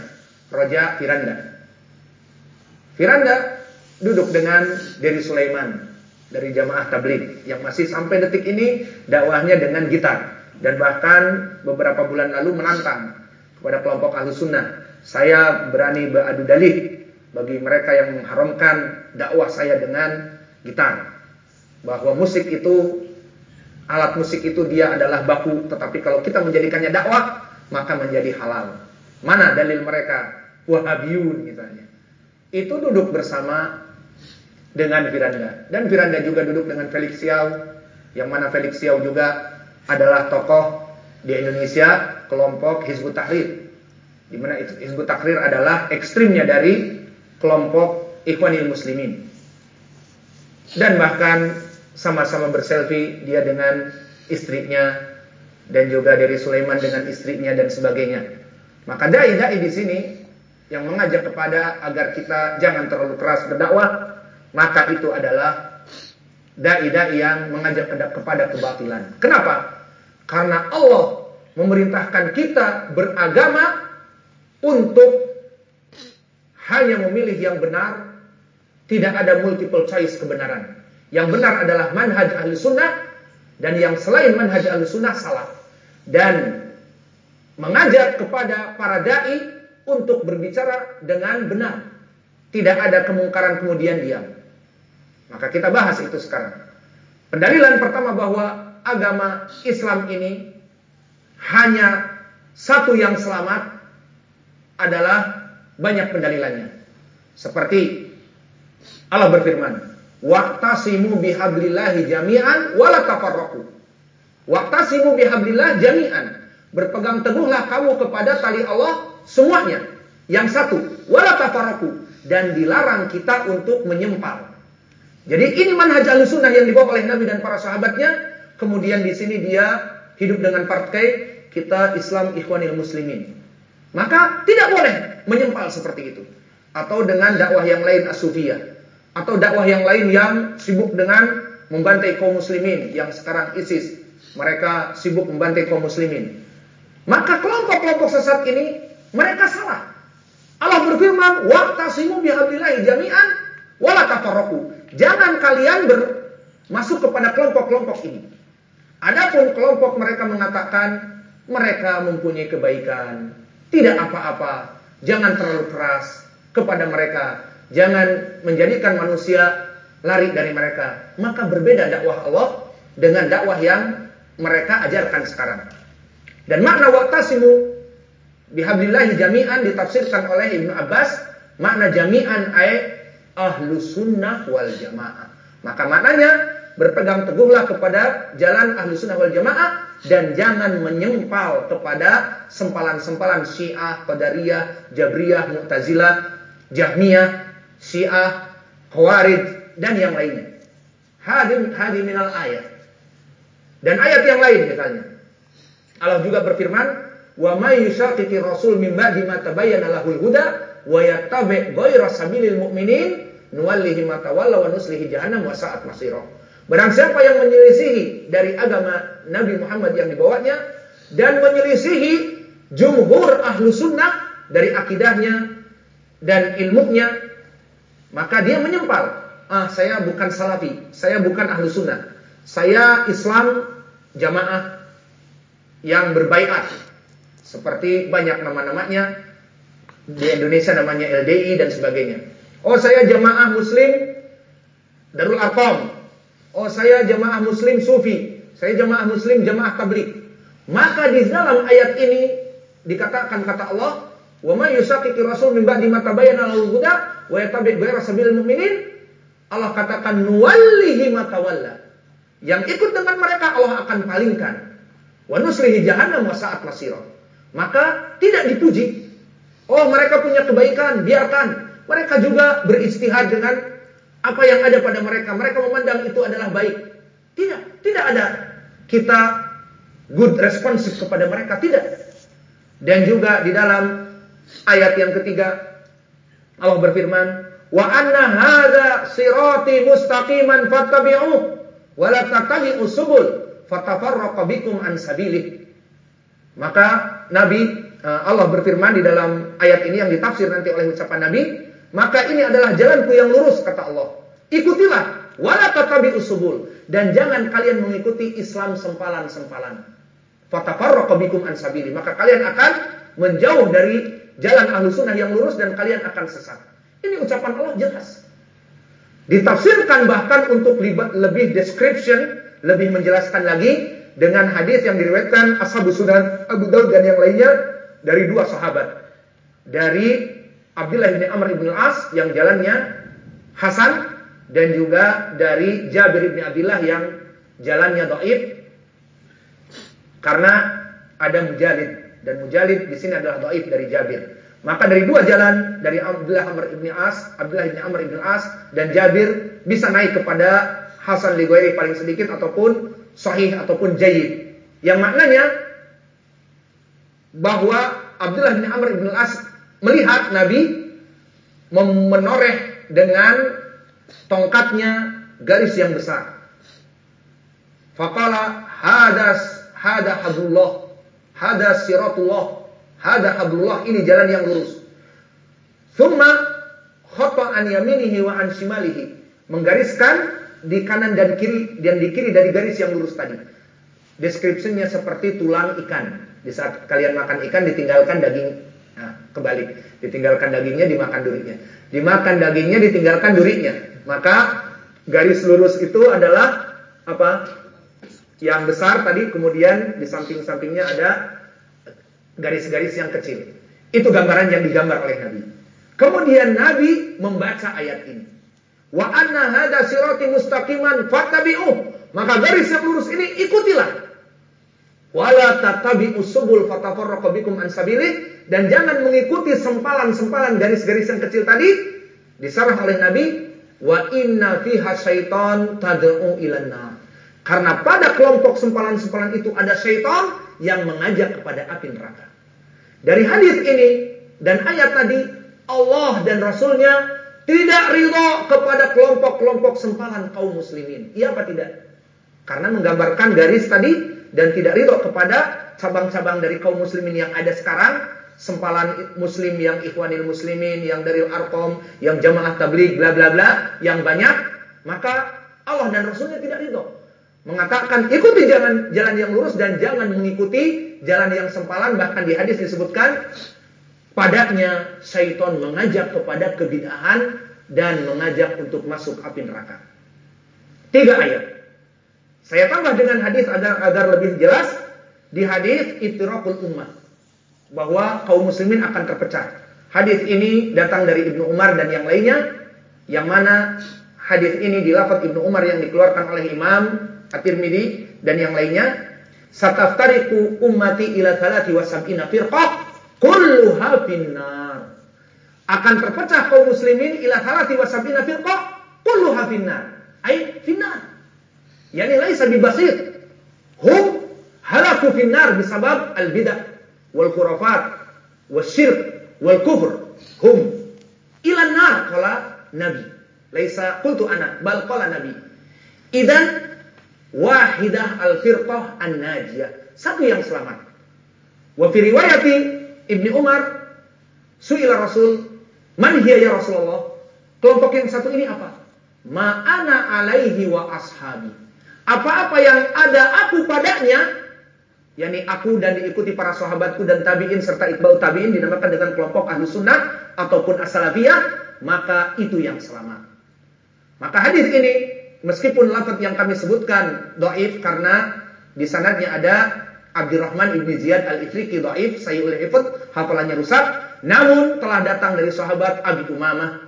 Roja Firanda. Firanda duduk dengan Dedi Sulaiman dari jamaah tabligh yang masih sampai detik ini dakwahnya dengan gitar dan bahkan beberapa bulan lalu menantang kepada kelompok ahlu sunnah. Saya berani beradu dalih bagi mereka yang mengharamkan dakwah saya dengan gitar. Bahwa musik itu alat musik itu dia adalah baku. Tetapi kalau kita menjadikannya dakwah maka menjadi halal mana dalil mereka wahabiyun misalnya itu duduk bersama dengan Firanda. Dan Firanda juga duduk dengan Felix Xiao, yang mana Felix Xiao juga adalah tokoh di Indonesia kelompok Hizbut Tahrir. Di mana Hizbut Tahrir adalah ekstrimnya dari kelompok Ikhwanil Muslimin. Dan bahkan sama-sama berselfie dia dengan istrinya dan juga dari Sulaiman dengan istrinya dan sebagainya. Maka dai-dai di sini yang mengajak kepada agar kita jangan terlalu keras berdakwah, maka itu adalah dai-dai yang mengajak kepada kebatilan. Kenapa? Karena Allah memerintahkan kita beragama untuk hanya memilih yang benar, tidak ada multiple choice kebenaran. Yang benar adalah manhaj ahli sunnah, dan yang selain manhaj ahli sunnah salah. Dan mengajak kepada para da'i untuk berbicara dengan benar. Tidak ada kemungkaran kemudian diam. Maka kita bahas itu sekarang. Pendalilan pertama bahwa agama Islam ini hanya satu yang selamat adalah banyak pendalilannya. Seperti Allah berfirman, Waqtasimu bihablillahi jami'an wala tafarraqu. Waqtasimu bihablillah jami'an. Berpegang teguhlah kamu kepada tali Allah semuanya. Yang satu, wala dan dilarang kita untuk menyempal. Jadi ini manhaj sunnah yang dibawa oleh Nabi dan para sahabatnya. Kemudian di sini dia hidup dengan partai kita Islam Ikhwanil Muslimin. Maka tidak boleh menyempal seperti itu. Atau dengan dakwah yang lain asufiyah atau dakwah yang lain yang sibuk dengan membantai kaum muslimin yang sekarang ISIS. Mereka sibuk membantai kaum muslimin. Maka kelompok-kelompok sesat ini mereka salah. Allah berfirman waqtasimu bihablillahi jami'an wala tafarraqu. Jangan kalian ber masuk kepada kelompok-kelompok ini. Adapun kelompok mereka mengatakan mereka mempunyai kebaikan. Tidak apa-apa. Jangan terlalu keras kepada mereka Jangan menjadikan manusia lari dari mereka. Maka berbeda dakwah Allah dengan dakwah yang mereka ajarkan sekarang. Dan makna waqtasimu bihablillahi jami'an ditafsirkan oleh Ibnu Abbas, makna jami'an ay ahlu sunnah wal jamaah. Maka maknanya berpegang teguhlah kepada jalan ahlu sunnah wal jamaah dan jangan menyempal kepada sempalan-sempalan Syiah, Qadariyah, Jabriyah, Mu'tazilah, Jahmiyah Syiah, Khawarij dan yang lainnya. Hadim hadim minal ayat. Dan ayat yang lain misalnya. Allah juga berfirman, "Wa may yushaqiqi rasul min ba'di ma tabayyana lahul huda wa yattabi' ghayra sabilil mu'minin nuwallihi ma tawalla wa nuslihi jahannam wa sa'at masira." Barang siapa yang menyelisihi dari agama Nabi Muhammad yang dibawanya dan menyelisihi jumhur ahlu sunnah dari akidahnya dan ilmunya maka dia menyempal. Ah, saya bukan salafi, saya bukan ahlu sunnah. Saya Islam jamaah yang berbaikat. Seperti banyak nama-namanya di Indonesia namanya LDI dan sebagainya. Oh, saya jamaah muslim Darul Arqam. Oh, saya jamaah muslim Sufi. Saya jamaah muslim jamaah tablik. Maka di dalam ayat ini dikatakan kata Allah, "Wa may yusaqiqir rasul min ba'di ma tabayyana lahu huda wa yattabi' ghayra sabilil mu'minin Allah katakan nuwallihi matawalla. Yang ikut dengan mereka Allah akan palingkan. Wa nuslihi jahannam wa sa'at masira. Maka tidak dipuji. Oh, mereka punya kebaikan, biarkan. Mereka juga beristihad dengan apa yang ada pada mereka. Mereka memandang itu adalah baik. Tidak, tidak ada kita good responsif kepada mereka, tidak. Dan juga di dalam ayat yang ketiga Allah berfirman, "Wa anna sirati mustaqiman fattabi'uh wa la subul bikum an sabilih." Maka Nabi eh, Allah berfirman di dalam ayat ini yang ditafsir nanti oleh ucapan Nabi, maka ini adalah jalanku yang lurus kata Allah. Ikutilah wala tattabi'us subul dan jangan kalian mengikuti Islam sempalan-sempalan. Fatafarraqu bikum an sabili. Maka kalian akan menjauh dari jalan ahlu sunnah yang lurus dan kalian akan sesat. Ini ucapan Allah jelas. Ditafsirkan bahkan untuk lebih description, lebih menjelaskan lagi dengan hadis yang diriwayatkan Ashabu Sunan Abu Daud dan yang lainnya dari dua sahabat. Dari Abdullah bin Amr bin As yang jalannya Hasan dan juga dari Jabir bin Abdullah yang jalannya dhaif karena ada mujalid dan Mujalid di sini adalah dhaif dari Jabir. Maka dari dua jalan dari Abdullah Amr ibn As, Abdullah ibn Amr ibn As dan Jabir bisa naik kepada Hasan li paling sedikit ataupun sahih ataupun jayyid. Yang maknanya bahwa Abdullah bin Amr ibn As melihat Nabi menoreh dengan tongkatnya garis yang besar. Faqala hadas hada hadullah Hada siratullah. Hada hablullah. Ini jalan yang lurus. Thumma khata an yaminihi wa an shimalihi. Menggariskan di kanan dan kiri dan di kiri dari garis yang lurus tadi. Deskripsinya seperti tulang ikan. Di saat kalian makan ikan ditinggalkan daging nah, kebalik. Ditinggalkan dagingnya dimakan durinya. Dimakan dagingnya ditinggalkan durinya. Maka garis lurus itu adalah apa? Yang besar tadi kemudian di samping-sampingnya ada garis-garis yang kecil. Itu gambaran yang digambar oleh Nabi. Kemudian Nabi membaca ayat ini. Wa anna hada sirati mustaqiman fattabi'uh. Maka garis yang lurus ini ikutilah. Wala tattabi'us subul fatafarraqu bikum an dan jangan mengikuti sempalan-sempalan garis-garis yang kecil tadi disarah oleh Nabi wa inna fiha syaitan tad'u ilan nar. Karena pada kelompok sempalan-sempalan itu ada syaitan yang mengajak kepada api neraka. Dari hadis ini dan ayat tadi Allah dan Rasulnya tidak ridho kepada kelompok-kelompok sempalan kaum muslimin. Iya apa tidak? Karena menggambarkan garis tadi dan tidak ridho kepada cabang-cabang dari kaum muslimin yang ada sekarang, sempalan muslim yang ikhwanil muslimin, yang dari arkom, yang jamaah tabligh, bla bla bla, yang banyak, maka Allah dan Rasulnya tidak ridho. Mengatakan ikuti jalan jalan yang lurus dan jangan mengikuti jalan yang sempalan. Bahkan di hadis disebutkan Padanya syaitan mengajak kepada kebidahan dan mengajak untuk masuk api neraka. Tiga ayat. Saya tambah dengan hadis agar agar lebih jelas di hadis iftirakul ummah bahwa kaum muslimin akan terpecah. Hadis ini datang dari Ibnu Umar dan yang lainnya yang mana hadis ini dilafaz Ibnu Umar yang dikeluarkan oleh Imam At-Tirmidzi dan yang lainnya sataftariku ummati ila thalathi wa sab'ina firqah kulluha finnar. Akan terpecah kaum muslimin ila salati wa sabina firqah kulluha finnar. Ai finnar. Yani laisa bibasit. Hum halaku finnar bisabab al-bidah wal khurafat syirk wal kufr. Hum ila nar qala Nabi. Laisa qultu ana bal qala Nabi. Idan wahidah al-firqah an-najiyah. Satu yang selamat. Wa fi riwayati Ibni Umar, suila Rasul, man hiya ya Rasulullah? Kelompok yang satu ini apa? Ma'ana alaihi wa ashabi. Apa-apa yang ada aku padanya, yakni aku dan diikuti para sahabatku dan tabi'in serta itba'u tabi'in dinamakan dengan kelompok ahlu sunnah ataupun asalafiyah, maka itu yang selamat. Maka hadis ini, meskipun lafaz yang kami sebutkan doif karena di sanadnya ada Abdurrahman ibni Ziyad al-Ifriqi dhaif, sayyul hifd, hafalannya rusak, namun telah datang dari sahabat Abi Umamah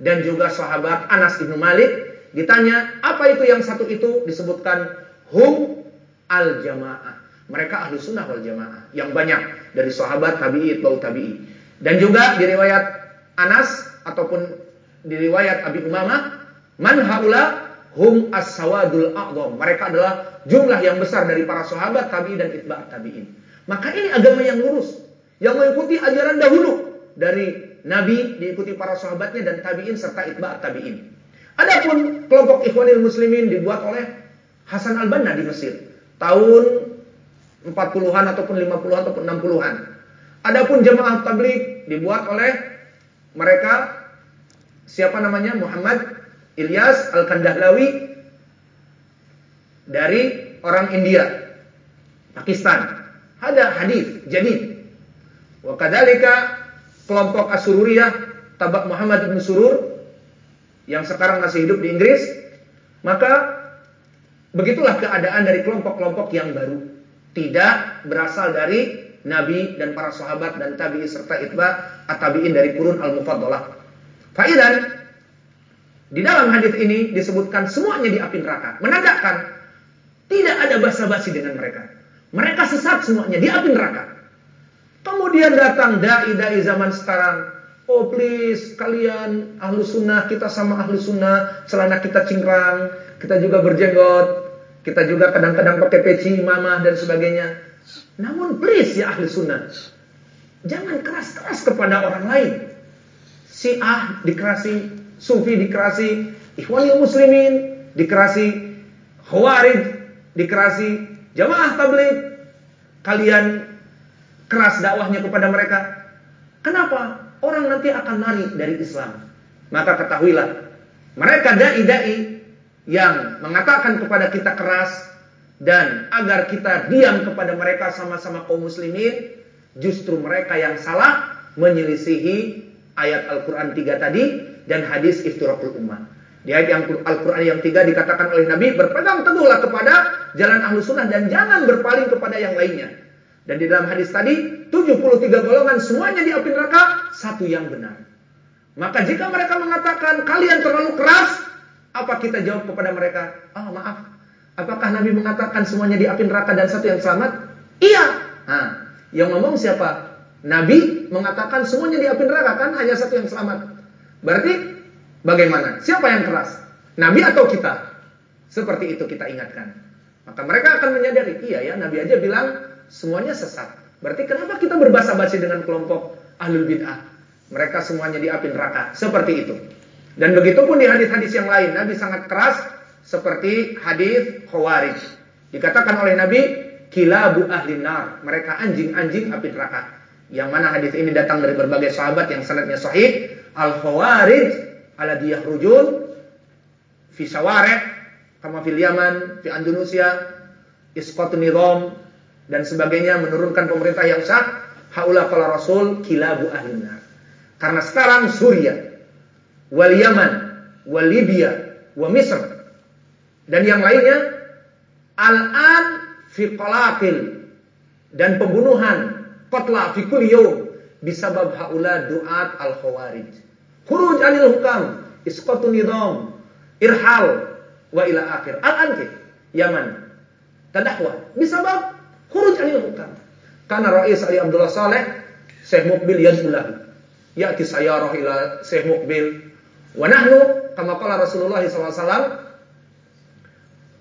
dan juga sahabat Anas ibnu Malik. Ditanya, apa itu yang satu itu? Disebutkan hum al-jamaah. Mereka ahlu sunnah wal jamaah. Yang banyak dari sahabat tabi'i, bau tabi'i. Dan juga di riwayat Anas ataupun di riwayat Abi Umamah, man haula hum as-sawadul a'dham. Mereka adalah jumlah yang besar dari para sahabat tabi'in dan itba'at tabi'in. Maka ini agama yang lurus, yang mengikuti ajaran dahulu dari Nabi, diikuti para sahabatnya dan tabi'in serta itba'at tabi'in. Adapun kelompok Ikhwanil Muslimin dibuat oleh Hasan Al-Banna di Mesir tahun 40-an ataupun 50-an ataupun 60-an. Adapun jemaah tabligh dibuat oleh mereka siapa namanya Muhammad Ilyas Al-Kandahlawi dari orang India, Pakistan. Ada hadis jadi wa kadzalika kelompok Asururiyah Tabak Muhammad bin Surur yang sekarang masih hidup di Inggris, maka begitulah keadaan dari kelompok-kelompok yang baru. Tidak berasal dari Nabi dan para sahabat dan tabi'in serta itba at-tabi'in dari kurun al-mufaddalah. Faidan di dalam hadis ini disebutkan semuanya di api neraka. Menandakan tidak ada basa-basi dengan mereka. Mereka sesat semuanya di api neraka. Kemudian datang dai-dai zaman sekarang. Oh please, kalian ahlu sunnah, kita sama ahlu sunnah, celana kita cingkrang, kita juga berjenggot, kita juga kadang-kadang pakai peci, mama dan sebagainya. Namun please ya ahlu sunnah, jangan keras-keras kepada orang lain. Si ah dikerasi, Sufi dikerasi, Ikhwanil Muslimin dikerasi, Khawarij dikerasi, Jamaah Tabligh kalian keras dakwahnya kepada mereka. Kenapa? Orang nanti akan lari dari Islam. Maka ketahuilah, mereka dai-dai yang mengatakan kepada kita keras dan agar kita diam kepada mereka sama-sama kaum muslimin, justru mereka yang salah menyelisihi ayat Al-Quran 3 tadi dan hadis iftirakul ummah. Di ayat yang Al-Quran yang tiga dikatakan oleh Nabi, berpegang teguhlah kepada jalan ahlu sunnah dan jangan berpaling kepada yang lainnya. Dan di dalam hadis tadi, 73 golongan semuanya di api neraka, satu yang benar. Maka jika mereka mengatakan kalian terlalu keras, Apa kita jawab kepada mereka? Oh maaf, apakah Nabi mengatakan semuanya di api neraka dan satu yang selamat? Iya. Nah, yang ngomong siapa? Nabi mengatakan semuanya di api neraka kan hanya satu yang selamat. Berarti bagaimana? Siapa yang keras? Nabi atau kita? Seperti itu kita ingatkan. Maka mereka akan menyadari, iya ya, Nabi aja bilang semuanya sesat. Berarti kenapa kita berbahasa basi dengan kelompok ahlul bid'ah? Mereka semuanya di api neraka. Seperti itu. Dan begitu pun di hadis-hadis yang lain, Nabi sangat keras seperti hadis Khawarij. Dikatakan oleh Nabi, kilabu ahli nar. Mereka anjing-anjing api neraka. Yang mana hadis ini datang dari berbagai sahabat yang sanadnya sahih. Al-Khawarij ala diyah rujun fi syawari' kama fil Yaman, fi Indonesia, isqat nizam dan sebagainya menurunkan pemerintah yang sah. Haula qala Rasul kilabu ahli nar. Karena sekarang Suriah wal Yaman, wal Libya, wa Misr dan yang lainnya al-an fi qalaqil dan pembunuhan qatla fi kulli yawm bisabab haula duat al-khawarij. Khuruj anil hukam, isqatu nizam, irhal wa ila akhir. Al-an ke Yaman. Tadahwa bisabab khuruj anil hukam. Karena Rais Ali Abdullah Saleh Syekh Mukbil yadullahu. Ya'ti sayarah ila Syekh Mukbil Wa nahnu kama qala Rasulullah SAW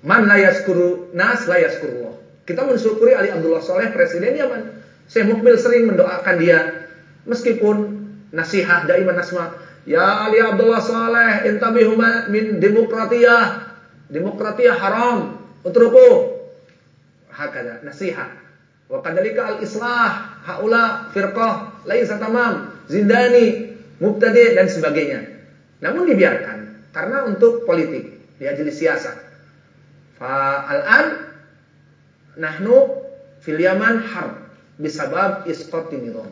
Man la yaskuru nas la yaskurullah. Kita mensyukuri Ali Abdullah Soleh presiden Yaman. Syekh Mukbil sering mendoakan dia meskipun nasihat daiman nasma Ya Ali Abdullah Soleh intabihu min demokratiyah demokratiyah haram utruku hakada nasihat wa kadalika al islah haula firqah laisa tamam zindani mubtadi dan sebagainya namun dibiarkan karena untuk politik, jenis siasa. Fa al-an nahnu fil Yaman harb bisabab isqati nizam.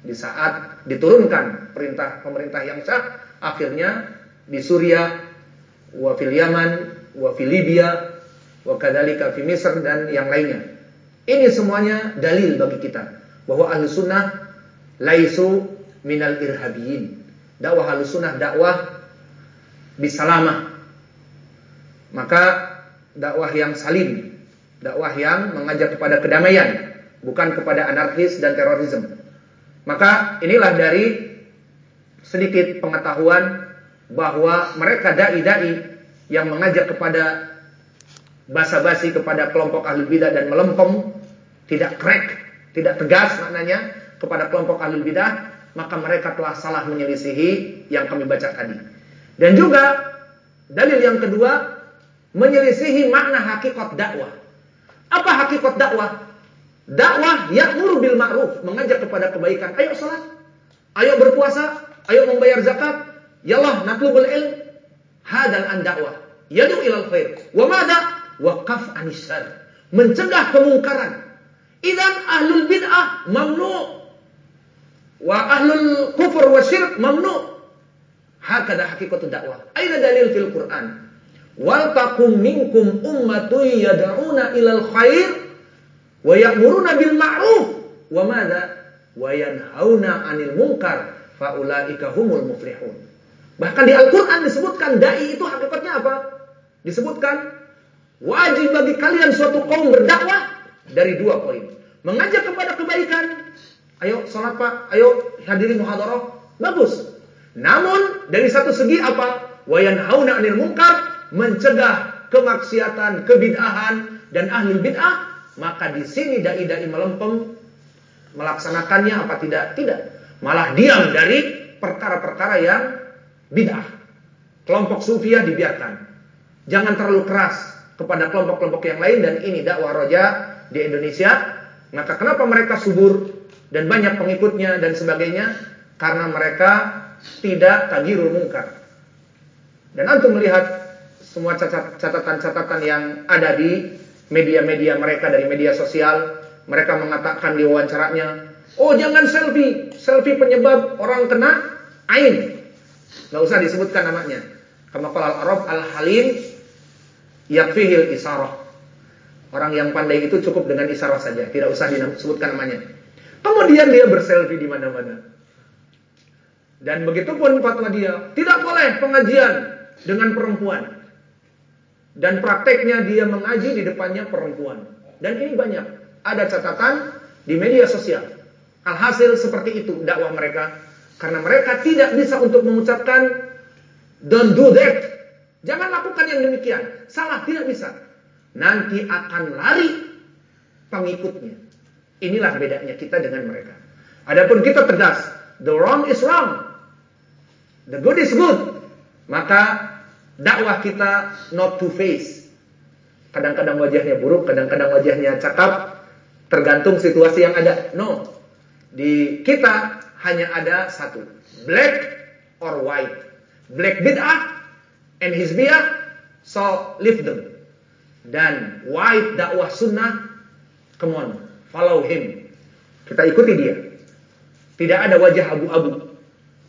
Di saat diturunkan perintah pemerintah yang sah, akhirnya di Suriah wa fil Yaman wa fil Libya wa kadzalika fi Misr dan yang lainnya. Ini semuanya dalil bagi kita bahwa ahli sunnah laisu minal irhabiyin. Dakwah halusunah dakwah bisalamah. Maka dakwah yang salim dakwah yang mengajak kepada kedamaian bukan kepada anarkis dan terorisme maka inilah dari sedikit pengetahuan bahwa mereka dai-dai yang mengajak kepada basa-basi kepada kelompok ahli bidah dan melempem tidak crack, tidak tegas maknanya kepada kelompok ahli bidah maka mereka telah salah menyelisihi yang kami baca tadi. Dan juga dalil yang kedua menyelisihi makna hakikat dakwah. Apa hakikat dakwah? Dakwah ya'muru bil ma'ruf, mengajak kepada kebaikan. Ayo salat, ayo berpuasa, ayo membayar zakat. Yalah natlubul ilm. Hadal an dakwah. Yadu ilal khair. Wa mada? Wa kaf anisar. Mencegah kemungkaran. Idan ahlul bid'ah mamnu Wa ahlul kufur wa syirk mamnu. Hakada hakikatu dakwah. Aina dalil fil Quran? Wal takum minkum ummatun yad'una ilal khair wa ya'muruna bil ma'ruf wa madza wa yanhauna 'anil munkar faulaika humul muflihun. Bahkan di Al-Qur'an disebutkan dai itu hakikatnya apa? Disebutkan wajib bagi kalian suatu kaum berdakwah dari dua poin. Mengajak kepada kebaikan Ayo sholat pak, ayo hadiri muhadarah, bagus. Namun dari satu segi apa? Wayan hauna anil mungkar, mencegah kemaksiatan, kebid'ahan dan ahli bid'ah, maka di sini dai-dai melempem melaksanakannya apa tidak? Tidak. Malah diam dari perkara-perkara yang bid'ah. Kelompok sufiah dibiarkan. Jangan terlalu keras kepada kelompok-kelompok yang lain dan ini dakwah roja di Indonesia. Maka kenapa mereka subur? dan banyak pengikutnya dan sebagainya karena mereka tidak tagirul mungkar. Dan antum melihat semua catatan-catatan yang ada di media-media mereka dari media sosial, mereka mengatakan di wawancaranya, "Oh, jangan selfie. Selfie penyebab orang kena ain." Enggak usah disebutkan namanya. Kama qala al-Arab al-Halim yakfihil isarah. Orang yang pandai itu cukup dengan isarah saja, tidak usah disebutkan namanya. Kemudian dia berselfie di mana-mana. Dan begitu pun fatwa dia, tidak boleh pengajian dengan perempuan. Dan prakteknya dia mengaji di depannya perempuan. Dan ini banyak. Ada catatan di media sosial. Alhasil seperti itu dakwah mereka. Karena mereka tidak bisa untuk mengucapkan don't do that. Jangan lakukan yang demikian. Salah tidak bisa. Nanti akan lari pengikutnya. Inilah bedanya kita dengan mereka. Adapun kita tegas, the wrong is wrong. The good is good. Maka dakwah kita not to face. Kadang-kadang wajahnya buruk, kadang-kadang wajahnya cakap, tergantung situasi yang ada. No. Di kita hanya ada satu, black or white. Black bid'ah and his bid'ah, so leave them. Dan white dakwah sunnah, come on, follow him. Kita ikuti dia. Tidak ada wajah abu-abu.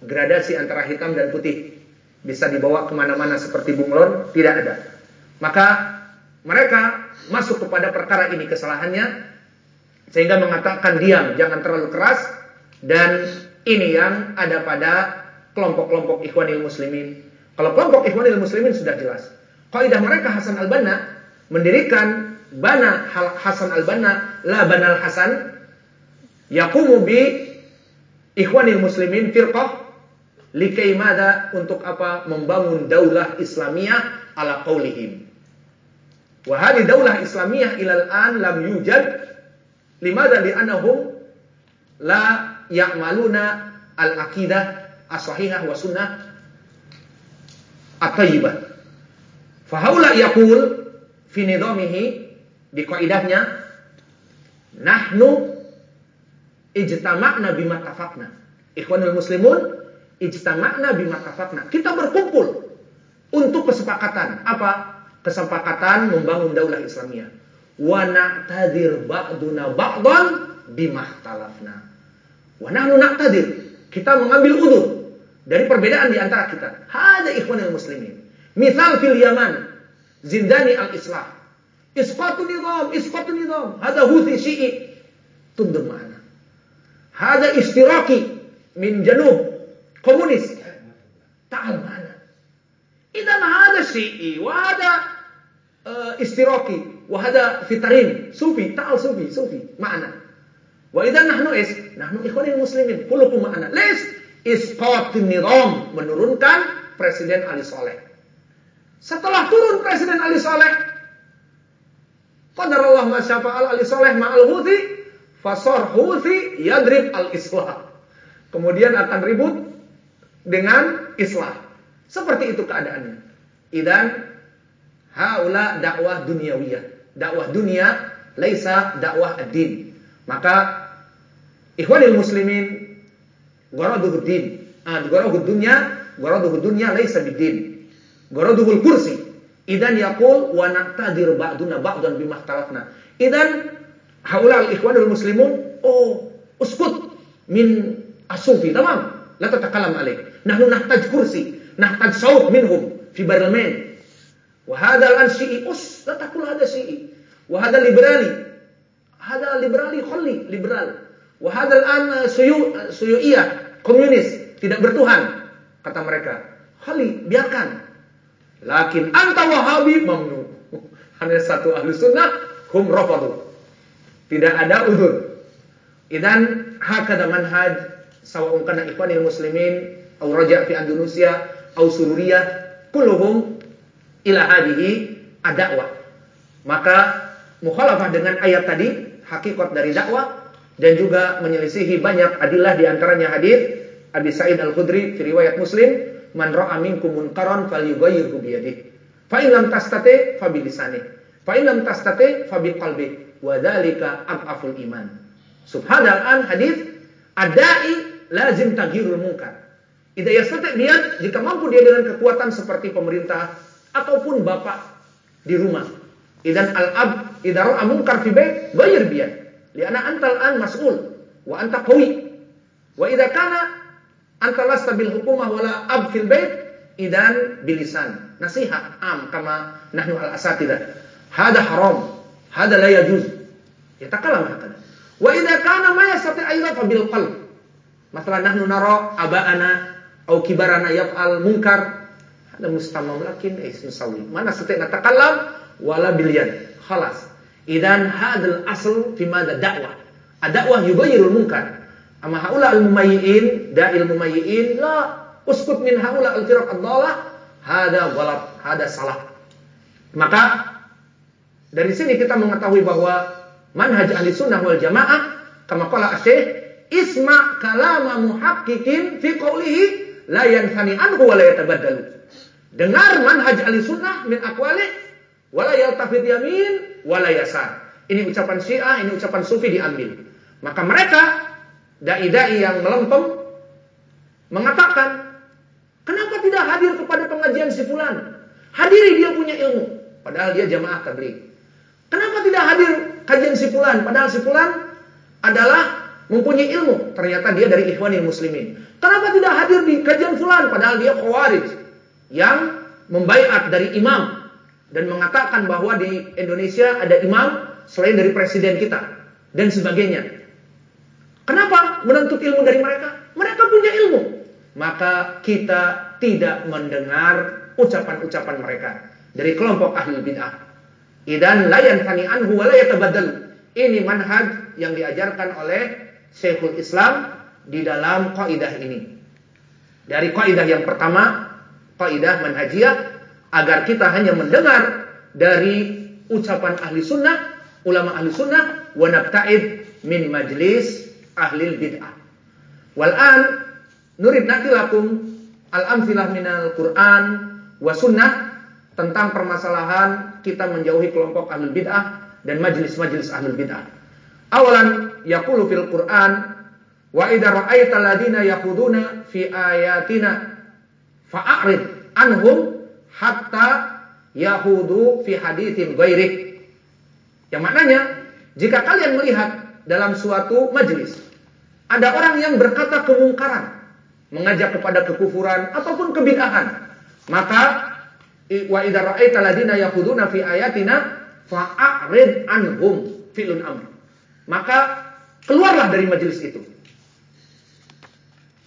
Gradasi antara hitam dan putih bisa dibawa ke mana-mana seperti bunglon, tidak ada. Maka mereka masuk kepada perkara ini kesalahannya, sehingga mengatakan diam, jangan terlalu keras, dan ini yang ada pada kelompok-kelompok ikhwanil muslimin. Kalau kelompok ikhwanil muslimin sudah jelas. Kaidah mereka Hasan al-Banna mendirikan Bana Hasan al-Banna la Banal Hasan yakumu bi ikhwanil muslimin firqah Likai mada untuk apa? Membangun daulah Islamiyah ala qaulihim. Wa hadhihi daulah Islamiyah ilal an lam yujad limada li'annahum la ya'maluna al-aqidah as-sahihah wa sunnah at-tayyibah. Fahaula yaqul fi nidamihi di kaidahnya nahnu ijtama'na bima tafaqna. Ikhwanul muslimun ijtama'na bima kafakna. Kita berkumpul untuk kesepakatan. Apa? Kesepakatan membangun daulah Islamiyah. Wa na'tadir ba'duna ba'dan bima talafna. Wa nahnu na'tadir. Kita mengambil udur dari perbedaan di antara kita. Hada ikhwanil muslimin. Misal fil Yaman, Zindani al-Islah. Isqatu nizam, isqatu nizam. Hada huthi syi'i. Tundur ma'ana. Hada istiraki min janub komunis. Ta'al mana? Idan hada syi'i wa hada uh, istiraki wa hada fitarin sufi ta'al sufi sufi mana? Wa idan nahnu is nahnu ikhwanil muslimin kullukum ma'ana. Lis isqatin nizam menurunkan Presiden Ali Saleh. Setelah turun Presiden Ali Saleh, Qadarallah ma syafa'al Ali Saleh ma'al huthi fasar huthi yadrib al-islah. Kemudian akan ribut dengan islah. Seperti itu keadaannya. Idan haula dakwah duniawiyah. Dakwah dunia laisa dakwah ad-din. Maka ikhwanil muslimin garaduhu din. Ah, garaduhu dunya, garaduhu dunya laisa bid-din. Garaduhu kursi. Idan yaqul wa naqtadir ba'duna ba'dan bima ikhtalafna. Idan haula al-ikhwanul muslimun oh uskut min asufi tamam la tatakalam alaih nahnu nahtaj kursi nahtaj saut minhum fi barlaman wa hadha al syi'i us la taqul hadha syi'i. Wa hadha liberali hadha liberali khalli liberal. Wa hadha al suyu suyuiyah komunis tidak bertuhan kata mereka. Khalli biarkan. Lakin anta wahabi mamnu. [laughs] Hanya satu ahli sunnah hum rafadu. Tidak ada udur idan hakada manhaj sawa'un kana ikhwanil muslimin au raja fi Andalusia au Sururiyah kulluhum ila hadhihi ad-da'wah. Maka mukhalafah dengan ayat tadi hakikat dari dakwah dan juga menyelisihi banyak adillah di antaranya hadis Abi Sa'id Al-Khudri fi riwayat Muslim man ra'a minkum munkaran falyughayyirhu bi yadihi fa in lam tastati fa bi lisanihi fa in lam tastati fa bi qalbihi wa dzalika iman subhanal an hadis adai lazim tagirul munkar. Idza yastati dia jika mampu dia dengan kekuatan seperti pemerintah ataupun bapak di rumah. Idan al-ab idza ra'a munkar fi bait ghayyir. Liana antal an mas'ul wa anta qawi. Wa idza kana anta lasta hukumah wala ab fil bait idan bilisan. Nasihat am kama nahnu al-asatidah. Hada haram. Hada la yajuz. Yatakalam hakada. Wa idza kana ma yastati aidan fa bil qalb Masalah nahnu nara aba'ana au kibarana yaf'al munkar. Ada mustamamlakin is musawi. Mana setiap natakallam wala bilyan. Khalas. Idan hadal asl fi madha dakwah. Ad-dakwah yubayyirul munkar. Amma haula al-mumayyi'in, da'il mumayyi'in, la uskut min haula al-firaq ad-dalah, hada ghalat, hada salah. Maka dari sini kita mengetahui bahwa manhaj ahli sunnah wal jamaah kama qala asy isma kalama muhaqqiqin fi qawlihi la yanfani anhu wa la yatabaddalu. Dengar manhaj ahli sunnah min aqwali wa la yaltafit yamin wa la yasar. Ini ucapan Syiah, ini ucapan Sufi diambil. Maka mereka dai-dai yang melempem mengatakan, "Kenapa tidak hadir kepada pengajian si fulan? Hadiri dia punya ilmu, padahal dia jamaah tabligh. Kenapa tidak hadir kajian si fulan, padahal si fulan adalah mempunyai ilmu, ternyata dia dari ikhwanil muslimin. Kenapa tidak hadir di kajian fulan, padahal dia khawarij yang membaiat dari imam dan mengatakan bahwa di Indonesia ada imam selain dari presiden kita dan sebagainya. Kenapa menuntut ilmu dari mereka? Mereka punya ilmu. Maka kita tidak mendengar ucapan-ucapan mereka dari kelompok ahli bid'ah. Idan layan kani anhu wa Ini manhaj yang diajarkan oleh Syekhul Islam di dalam kaidah ini. Dari kaidah yang pertama, kaidah manhajiyah agar kita hanya mendengar dari ucapan ahli sunnah, ulama ahli sunnah, wa nabta'id min majlis ahli bid'ah. Wal'an nurid lakum al-amsilah minal Qur'an wa sunnah tentang permasalahan kita menjauhi kelompok ahli bid'ah dan majlis-majlis ahli bid'ah. Awalan yaqulu fil Qur'an wa idza ra'aita alladziina yakhuduna fi ayatina fa'arid anhum hatta yahudu fi haditsin ghairi. Yang maknanya jika kalian melihat dalam suatu majelis. Ada orang yang berkata kemungkaran, mengajak kepada kekufuran ataupun kebid'ahan. Maka wa idza ra'aita ladina yakhuduna fi ayatina fa'rid anhum filun amr. Maka keluarlah dari majelis itu.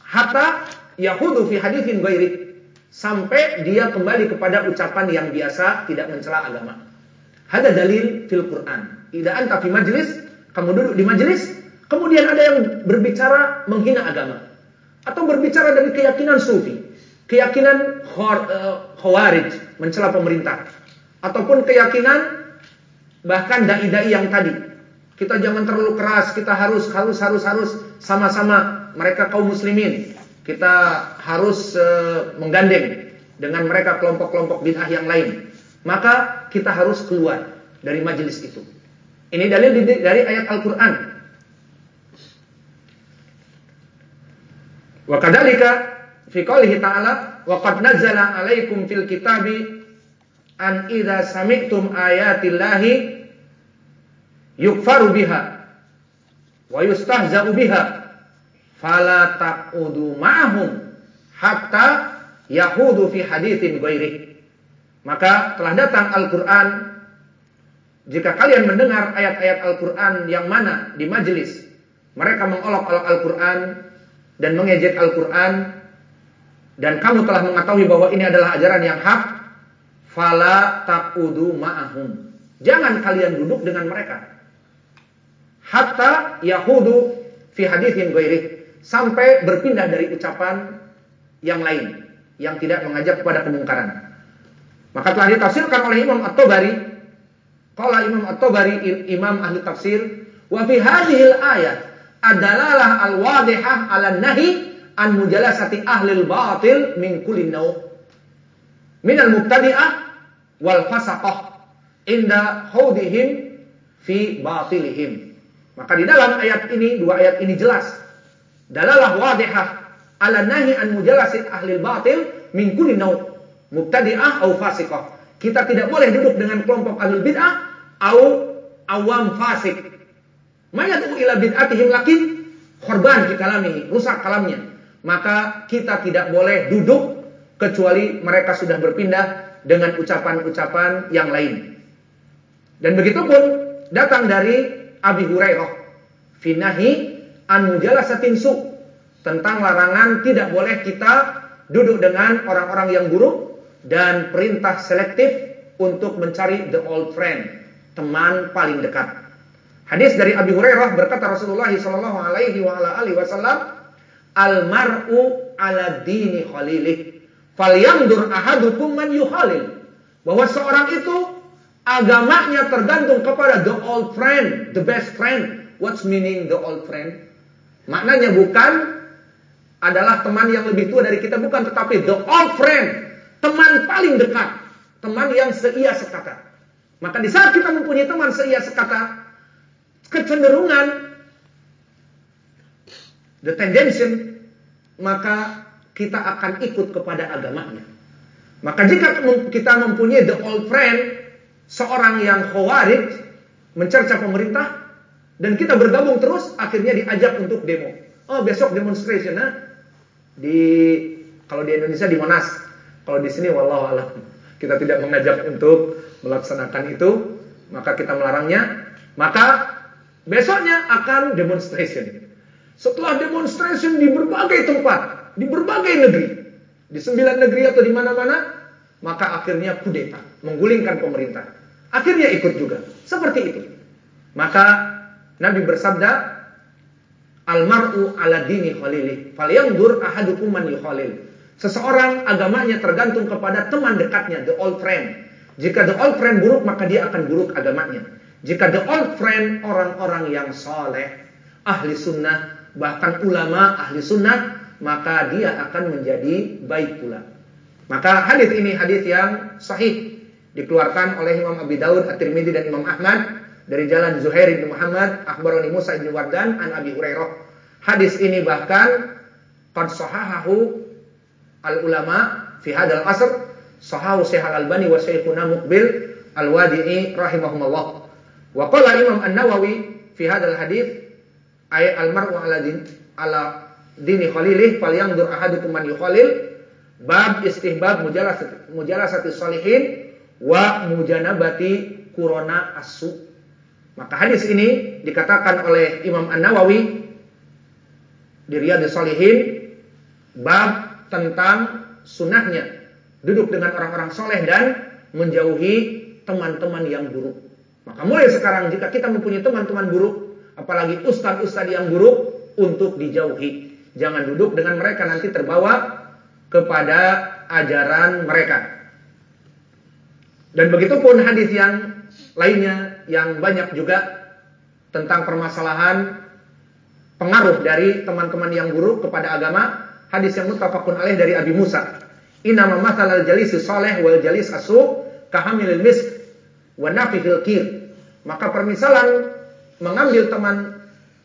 Hatta yahudu fi hadithin ghairi sampai dia kembali kepada ucapan yang biasa tidak mencela agama. Ada dalil fil Quran. Ida anta fi majlis kamu duduk di majelis, kemudian ada yang berbicara menghina agama. Atau berbicara dari keyakinan sufi. Keyakinan eh, khawarij, mencela pemerintah. Ataupun keyakinan bahkan dai-dai yang tadi. Kita jangan terlalu keras, kita harus harus harus harus sama-sama mereka kaum muslimin. Kita harus uh, menggandeng dengan mereka kelompok-kelompok bid'ah yang lain. Maka kita harus keluar dari majelis itu. Ini dalil dari ayat Al-Qur'an. Wa kadzalika fi qoulihi ta'ala wa qad nazzala 'alaikum fil kitabi an idza sami'tum ayatillahi yukfaru biha wa yustahza'u biha fala taqudu ma'hum hatta yahudu fi haditsin ghairi. Maka telah datang Al-Qur'an jika kalian mendengar ayat-ayat Al-Quran yang mana di majelis mereka mengolok-olok Al-Quran dan mengejek Al-Quran dan kamu telah mengetahui bahwa ini adalah ajaran yang hak, fala taqudu ma'ahum. Jangan kalian duduk dengan mereka. Hatta yahudu fi hadithin ghairi sampai berpindah dari ucapan yang lain yang tidak mengajak kepada kemungkaran. Maka telah ditafsirkan oleh Imam At-Tabari Qala Imam At-Tabari Imam ahli tafsir wa fi hadhil ayat adalah al-wadihah ala nahi an mujalasati ahli al-batil min kulli naw min al-mubtadi'ah wal fasaqah inda hudihim fi batilihim. Maka di dalam ayat ini dua ayat ini jelas dalalah wadihah ala nahi an mujalasati ahli al-batil min kulli naw mubtadi'ah au fasiqah kita tidak boleh duduk dengan kelompok ahlul bid'ah au awam fasik. Mayatu ila bid'atihim lakin korban di kalami, rusak kalamnya. Maka kita tidak boleh duduk kecuali mereka sudah berpindah dengan ucapan-ucapan yang lain. Dan begitu pun datang dari Abi Hurairah finahi an mujalasatin su tentang larangan tidak boleh kita duduk dengan orang-orang yang buruk dan perintah selektif untuk mencari the old friend, teman paling dekat. Hadis dari Abi Hurairah berkata Rasulullah sallallahu alaihi wasallam, "Al mar'u ala dini khalilih, falyandur ahadukum man yukhalil." Bahwa seorang itu agamanya tergantung kepada the old friend, the best friend. What's meaning the old friend? Maknanya bukan adalah teman yang lebih tua dari kita bukan tetapi the old friend, teman paling dekat teman yang seia sekata. Maka di saat kita mempunyai teman seia sekata, kecenderungan the tendency maka kita akan ikut kepada agamanya. Maka jika kita mempunyai the old friend, seorang yang khawarij, mencerca pemerintah, dan kita bergabung terus, akhirnya diajak untuk demo. Oh besok demonstration, nah? di kalau di Indonesia di Monas, kalau di sini wallahu alam kita tidak mengajak untuk melaksanakan itu, maka kita melarangnya, maka besoknya akan demonstration. Setelah demonstration di berbagai tempat, di berbagai negeri, di sembilan negeri atau di mana-mana, maka akhirnya kudeta, menggulingkan pemerintah. Akhirnya ikut juga. Seperti itu. Maka Nabi bersabda, Almaru ala dini khalili, falyanzur ahadukum man yukhalil. Seseorang agamanya tergantung kepada teman dekatnya, the old friend. Jika the old friend buruk, maka dia akan buruk agamanya. Jika the old friend orang-orang yang soleh, ahli sunnah, bahkan ulama ahli sunnah, maka dia akan menjadi baik pula. Maka hadis ini hadis yang sahih dikeluarkan oleh Imam Abi Daud, At-Tirmidzi dan Imam Ahmad dari jalan Zuhair bin Muhammad, Akhbarani Musa bin Wardan an Abi Hurairah. Hadis ini bahkan qad sahahahu al ulama fi hadal asr sahahu Syekh Al Albani wa Syekhuna Muqbil Al Wadi'i rahimahumullah. Wa qala Imam An-Nawawi fi hadal hadis ay al mar'u ala din ala dini khalilih falyanzur ahadukum man yukhalil bab istihbab mujalasati mujalasati salihin wa mujanabati kurona asu. Maka hadis ini dikatakan oleh Imam An-Nawawi di Riyadhus Shalihin bab tentang sunnahnya duduk dengan orang-orang soleh dan menjauhi teman-teman yang buruk. Maka mulai sekarang jika kita mempunyai teman-teman buruk, apalagi ustadz-ustadz yang buruk, untuk dijauhi. Jangan duduk dengan mereka nanti terbawa kepada ajaran mereka. Dan begitu pun hadis yang lainnya yang banyak juga tentang permasalahan pengaruh dari teman-teman yang buruk kepada agama Hadis yang muttafaqun alaih dari Abi Musa. Inna mamathalal jalisi saleh wal jalis asu kahamilil misk wa nafihil kir. Maka permisalan mengambil teman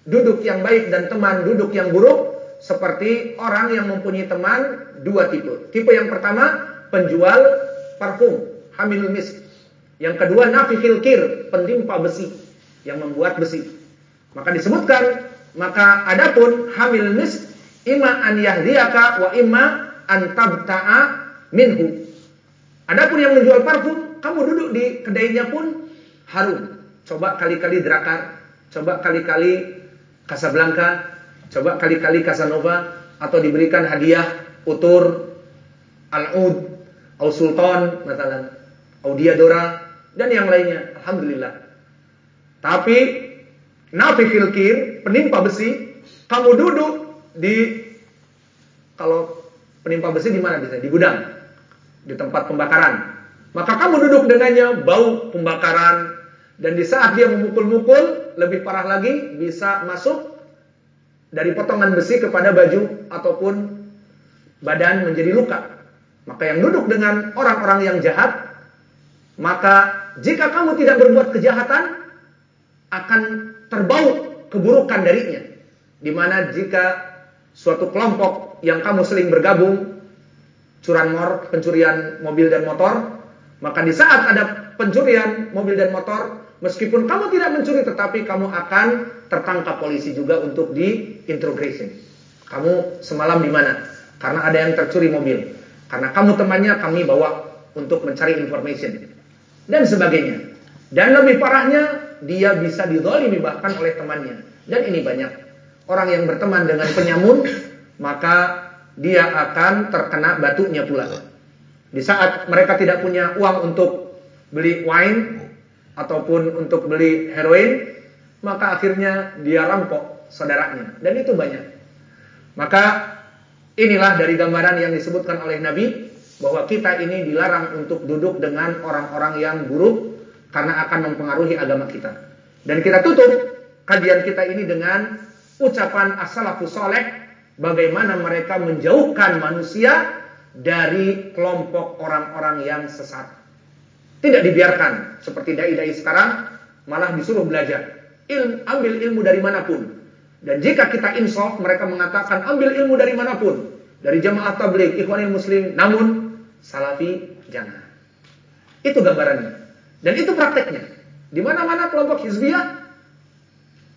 duduk yang baik dan teman duduk yang buruk seperti orang yang mempunyai teman dua tipe. Tipe yang pertama penjual parfum, hamilul misk. Yang kedua nafihil kir, penimpa besi yang membuat besi. Maka disebutkan maka adapun hamil misk Ima an yahdiyaka wa imma an tabta'a minhu. Adapun yang menjual parfum, kamu duduk di kedainya pun harum. Coba kali-kali Drakar, coba kali-kali Casablanca, coba kali-kali Casanova atau diberikan hadiah utur Al-Ud, Au Sultan, misalnya, Au Diadora dan yang lainnya. Alhamdulillah. Tapi nafi filkir, penimpa besi, kamu duduk di kalau penimpa besi di mana bisa? Di gudang, di tempat pembakaran. Maka kamu duduk dengannya bau pembakaran dan di saat dia memukul-mukul lebih parah lagi bisa masuk dari potongan besi kepada baju ataupun badan menjadi luka. Maka yang duduk dengan orang-orang yang jahat, maka jika kamu tidak berbuat kejahatan akan terbau keburukan darinya. Di mana jika suatu kelompok yang kamu seling bergabung, curanmor, pencurian mobil dan motor, maka di saat ada pencurian mobil dan motor, meskipun kamu tidak mencuri tetapi kamu akan tertangkap polisi juga untuk di interrogation. Kamu semalam di mana? Karena ada yang tercuri mobil. Karena kamu temannya kami bawa untuk mencari information dan sebagainya. Dan lebih parahnya dia bisa didolimi bahkan oleh temannya. Dan ini banyak orang yang berteman dengan penyamun, maka dia akan terkena batunya pula. Di saat mereka tidak punya uang untuk beli wine ataupun untuk beli heroin, maka akhirnya dia rampok saudaranya. Dan itu banyak. Maka inilah dari gambaran yang disebutkan oleh Nabi bahwa kita ini dilarang untuk duduk dengan orang-orang yang buruk karena akan mempengaruhi agama kita. Dan kita tutup kajian kita ini dengan ucapan as-salafus soleh bagaimana mereka menjauhkan manusia dari kelompok orang-orang yang sesat. Tidak dibiarkan seperti dai-dai sekarang malah disuruh belajar. Ilmu, ambil ilmu dari mana pun. Dan jika kita insaf mereka mengatakan ambil ilmu dari mana pun. Dari jamaah tabligh, ikhwanil muslim, namun salafi jangan. Itu gambarannya. Dan itu prakteknya. Di mana-mana kelompok hizbiyah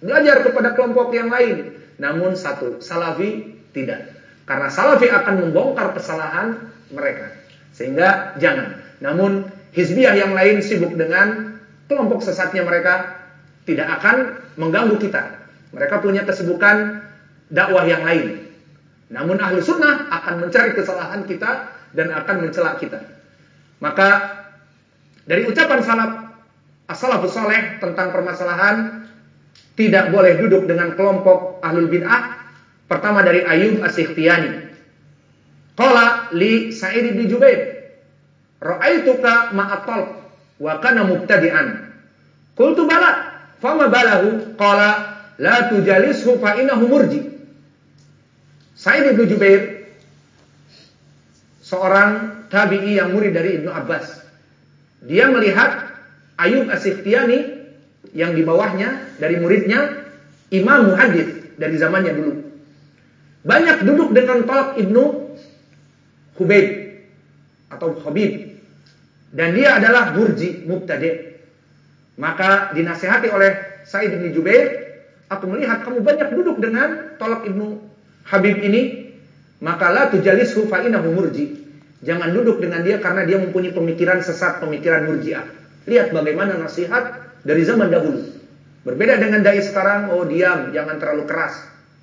belajar kepada kelompok yang lain. Namun satu, salafi tidak. Karena salafi akan membongkar kesalahan mereka. Sehingga jangan. Namun hizbiyah yang lain sibuk dengan kelompok sesatnya mereka tidak akan mengganggu kita. Mereka punya kesibukan dakwah yang lain. Namun ahlu sunnah akan mencari kesalahan kita dan akan mencela kita. Maka dari ucapan salaf as-salafus saleh tentang permasalahan tidak boleh duduk dengan kelompok ahlul bid'ah. Pertama dari Ayub As-Sikhtiyani. Qala li Sa'id bin Jubair, ra'aituka ma'at wa kana mubtadi'an. Qultu bala, fama balahu? Qala la tujalishu fa innahu murji. Sa'id bin Jubair seorang tabi'i yang murid dari Ibnu Abbas. Dia melihat Ayub As-Sikhtiyani yang di bawahnya dari muridnya imam muhadis dari zamannya dulu. Banyak duduk dengan Talq ibnu Hubayb atau Habib dan dia adalah murji mubtadi. Maka dinasehati oleh Said bin Jubair, aku melihat kamu banyak duduk dengan Talq ibnu Habib ini, maka la tujalishu fa innahu murji. Jangan duduk dengan dia karena dia mempunyai pemikiran sesat, pemikiran murjiah. Lihat bagaimana nasihat dari zaman dahulu. Berbeda dengan dai sekarang, oh diam, jangan terlalu keras.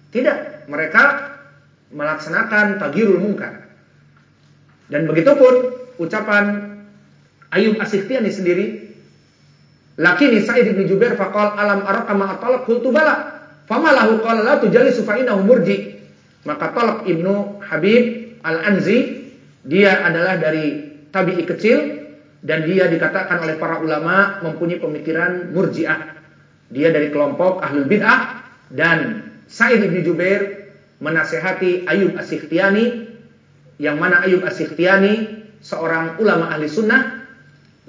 Tidak, mereka melaksanakan tagirul mungkar. Dan begitu pun ucapan Ayub Asiktiani sendiri, Lakini Sa'id bin Jubair faqal alam araka ma atalak qultu bala. Fama lahu qala la tujalisu fa innahu murji. Maka Talak Ibnu Habib Al-Anzi dia adalah dari tabi'i kecil dan dia dikatakan oleh para ulama mempunyai pemikiran murjiah. Dia dari kelompok ahlul bid'ah dan Sa'id bin Jubair menasehati Ayub As-Sikhtiyani yang mana Ayub As-Sikhtiyani seorang ulama ahli sunnah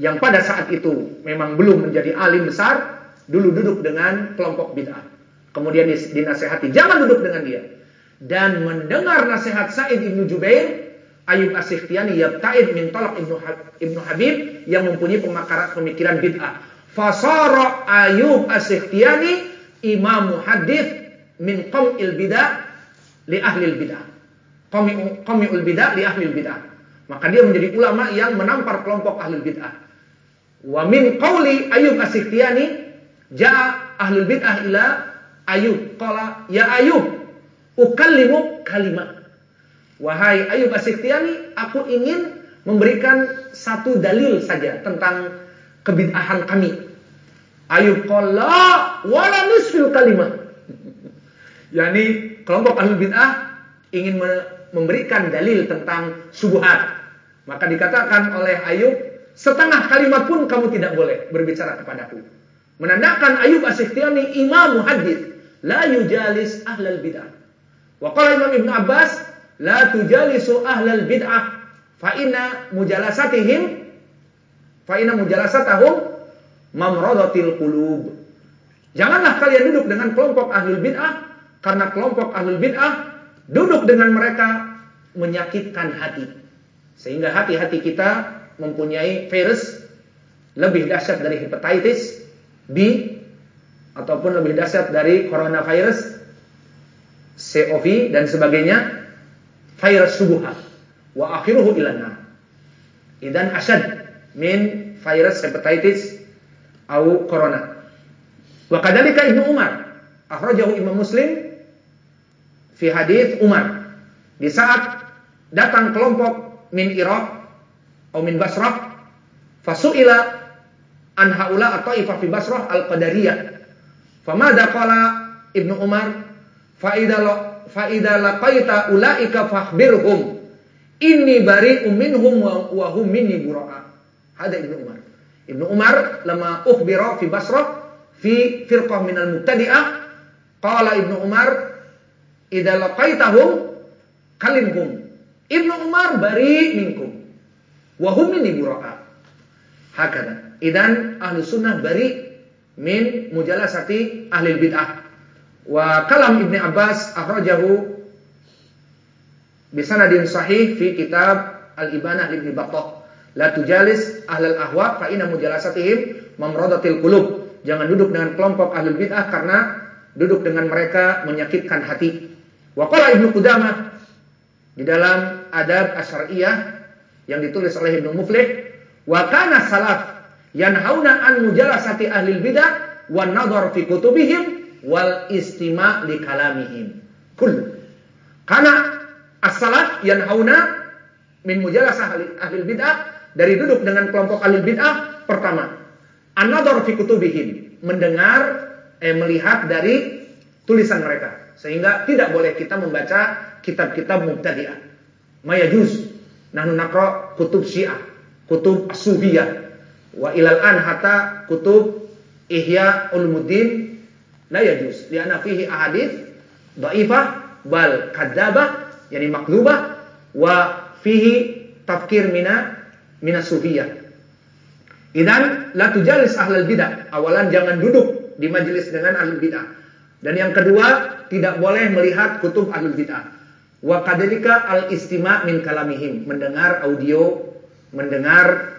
yang pada saat itu memang belum menjadi alim besar, dulu duduk dengan kelompok bid'ah. Kemudian dinasehati, jangan duduk dengan dia. Dan mendengar nasihat Sa'id bin Jubair, Ayub As-Sikhtiyani yabta'id min talak Ibnu Ibnu Habib yang mempunyai pemakaran pemikiran bid'ah. Fasara Ayub As-Sikhtiyani imam muhaddits min qam'il bid'ah li ahli bid'ah. Qam'ul bid'ah li ahli bid'ah. Maka dia menjadi ulama yang menampar kelompok ahli bid'ah. Wa min qawli Ayub As-Sikhtiyani ja'a ahli bid'ah ila Ayub qala ya Ayub ukallimu kalimat Wahai Ayub Asiktiani, aku ingin memberikan satu dalil saja tentang kebid'ahan kami. Ayub qala wala nisfil kalimat. [laughs] Yani kelompok ahli bid'ah ingin memberikan dalil tentang subuhat. Maka dikatakan oleh Ayub, setengah kalimat pun kamu tidak boleh berbicara kepadaku. Menandakan Ayub Asiktiani imam muhaddits, la yujalis ahlal bid'ah. Wa qala Imam Ibn Abbas, la tujalisu ahlal bid'ah fa inna mujalasatihim fa inna mujalasatahum mamradatil qulub. Janganlah kalian duduk dengan kelompok ahlul bid'ah karena kelompok ahlul bid'ah duduk dengan mereka menyakitkan hati. Sehingga hati-hati kita mempunyai virus lebih dahsyat dari hepatitis B ataupun lebih dahsyat dari coronavirus COV dan sebagainya virus subuhat wa akhiruhu ilanna. Idan asad min virus hepatitis au corona. Wa kadzalika Ibnu Umar akhrajahu Imam Muslim fi hadis Umar. Di saat datang kelompok min Irak atau min Basrah fasuila an haula atau ifa fi Basrah al-Qadariyah. Famada qala Ibnu Umar fa idza laqaita ulaika fakhbirhum inni bari'um minhum wa hum minni bura'a. Hada Ibnu Umar. Ibnu Umar lama ukhbira fi Basrah fi firqah minal mubtadi'ah qala Ibnu Umar idza laqaitahum kalimhum Ibnu Umar bari minkum wa hum minni bura'a hakada idan ahli sunnah bari min mujalasati ahli bid'ah. Wa kalam Ibnu Abbas akhrajahu bisanadin sahih fi kitab al-ibanah Ibnu Battah. La tujalis ahlal ahwa fa inna mujalasatihim mamradatil qulub. Jangan duduk dengan kelompok ahli bid'ah karena duduk dengan mereka menyakitkan hati. Wa qala Ibnu Qudamah di dalam adab asyariyah yang ditulis oleh Ibnu Muflih wa kana salaf yanhauna an mujalasati ahli bidah wan nadhar fi kutubihim wal istima' li kalamihim kull karena as-salaf yanhauna min mujalasah ahli, ahli bidah dari duduk dengan kelompok ahli bidah pertama an-nadhar fi kutubihim mendengar eh, melihat dari tulisan mereka sehingga tidak boleh kita membaca kitab-kitab mubtadi'ah. Mayajuz. Nahnu naqra kutub Syiah, kutub Sufiyah. Wa ilal an hatta kutub Ihya Ulumuddin la yajuz. Lianna fihi ahadits dhaifah bal kadzabah yani makdzubah wa fihi tafkir mina mina sufiyah. Idan la tujalis ahlal bidah. Awalan jangan duduk di majelis dengan ahli bidah. Dan yang kedua, tidak boleh melihat kutub ahli bidah. Wa kadalika al-istima' min kalamihim, mendengar audio, mendengar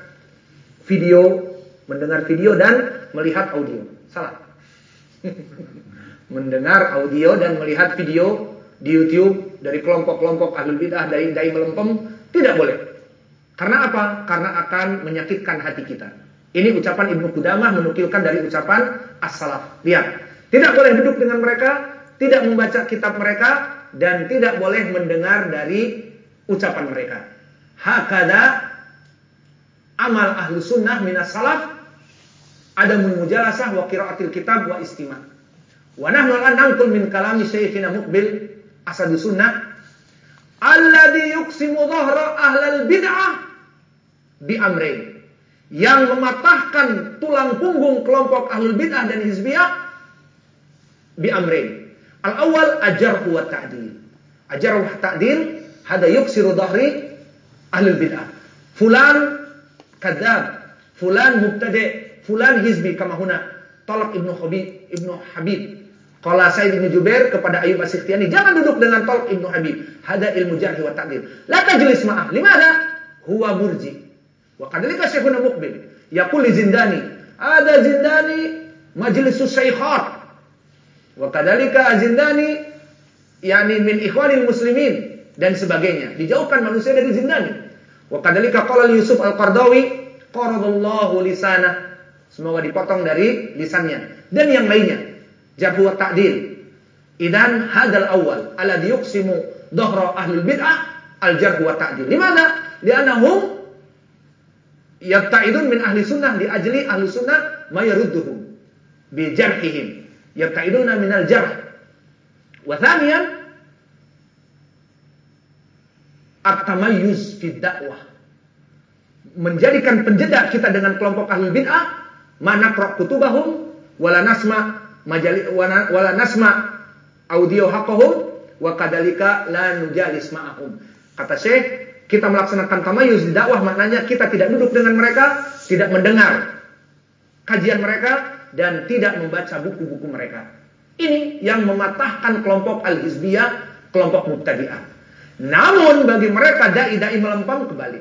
video, mendengar video dan melihat audio. Salah. [laughs] mendengar audio dan melihat video di YouTube dari kelompok-kelompok ahli bidah dari dai melempem tidak boleh. Karena apa? Karena akan menyakitkan hati kita. Ini ucapan Ibnu Qudamah menukilkan dari ucapan as-salaf. Lihat, tidak boleh duduk dengan mereka, tidak membaca kitab mereka, dan tidak boleh mendengar dari ucapan mereka. Hakada amal ahlu sunnah minas salaf ada mujalasah wa qiraatil kitab wa istima. Wa nahnu al min kalami syekhina Muqbil asadu sunnah alladhi yuksimu dhahra ahlal bid'ah bi amrain yang mematahkan tulang punggung kelompok ahlul bid'ah dan hizbiyah bi amrain Al-awwal ajar wa ta'dil. Ajar wa ta'dil hada yuksiru dhahri ahli bid'ah. Fulan kadzab, fulan mubtadi', fulan hizbi kama huna. Tolak Ibnu Habib, Ibnu Habib. Qala Said bin Jubair kepada Ayub As-Sikhtiyani, jangan duduk dengan Tolak Ibnu Habib. Hada ilmu jarh wa ta'dil. La tajlis ma'ah. Limada? Huwa murji. Wa kadalika Syekhuna Muqbil. Yaqul li Zindani, ada Zindani majlisus syaikhat Wa kadzalika azindani yakni min ikhwanil muslimin dan sebagainya. Dijauhkan manusia dari zindani. Wa kadzalika qala Yusuf Al-Qardawi qaradallahu lisana. Semoga dipotong dari lisannya dan yang lainnya. Jarhu wa ta'dil. Idan hadal awal alladhi yuqsimu dhahra ahlul bid'ah al-jarh wa ta'dil. Limada? Li'annahum yabta'idun min ahli sunnah li ajli ahli sunnah ma yarudduhum bi jarhihim yabta'iduna minal jarh. Wa thaniyan at-tamayyuz fi dakwah. Menjadikan penjeda kita dengan kelompok ahli bid'ah, mana kutubahum wala nasma majali wala nasma audio haqqahum wa kadalika la nujalis ma'ahum. Kata Syekh, kita melaksanakan tamayuz di dakwah maknanya kita tidak duduk dengan mereka, tidak mendengar kajian mereka, dan tidak membaca buku-buku mereka. Ini yang mematahkan kelompok al-hizbiyah, kelompok mubtadi'ah. Namun bagi mereka dai-dai melempam kembali.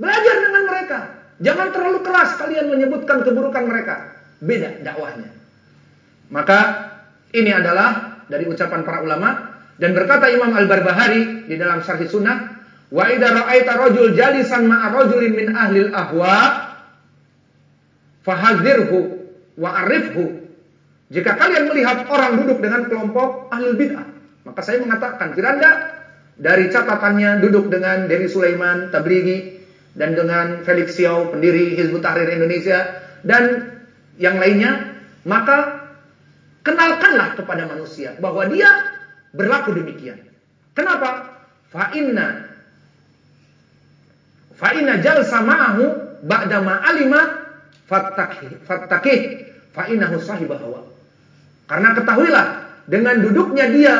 Belajar dengan mereka. Jangan terlalu keras kalian menyebutkan keburukan mereka. Beda dakwahnya. Maka ini adalah dari ucapan para ulama dan berkata Imam Al-Barbahari di dalam Syarh Sunnah, "Wa idza ra'aita rajul jalisan ma'a rajulin min ahli al-ahwa fahadzirhu wa arifhu. Jika kalian melihat orang duduk dengan kelompok ahli bid'ah, maka saya mengatakan Firanda dari catatannya duduk dengan Dewi Sulaiman, Tabrigi, dan dengan Felix Xiao, pendiri Hizbut Tahrir Indonesia dan yang lainnya, maka kenalkanlah kepada manusia bahwa dia berlaku demikian. Kenapa? Fa inna fa inna jalsa ma'ahu ba'da ma alima fattakih fa innahu sahibah hawa. Karena ketahuilah dengan duduknya dia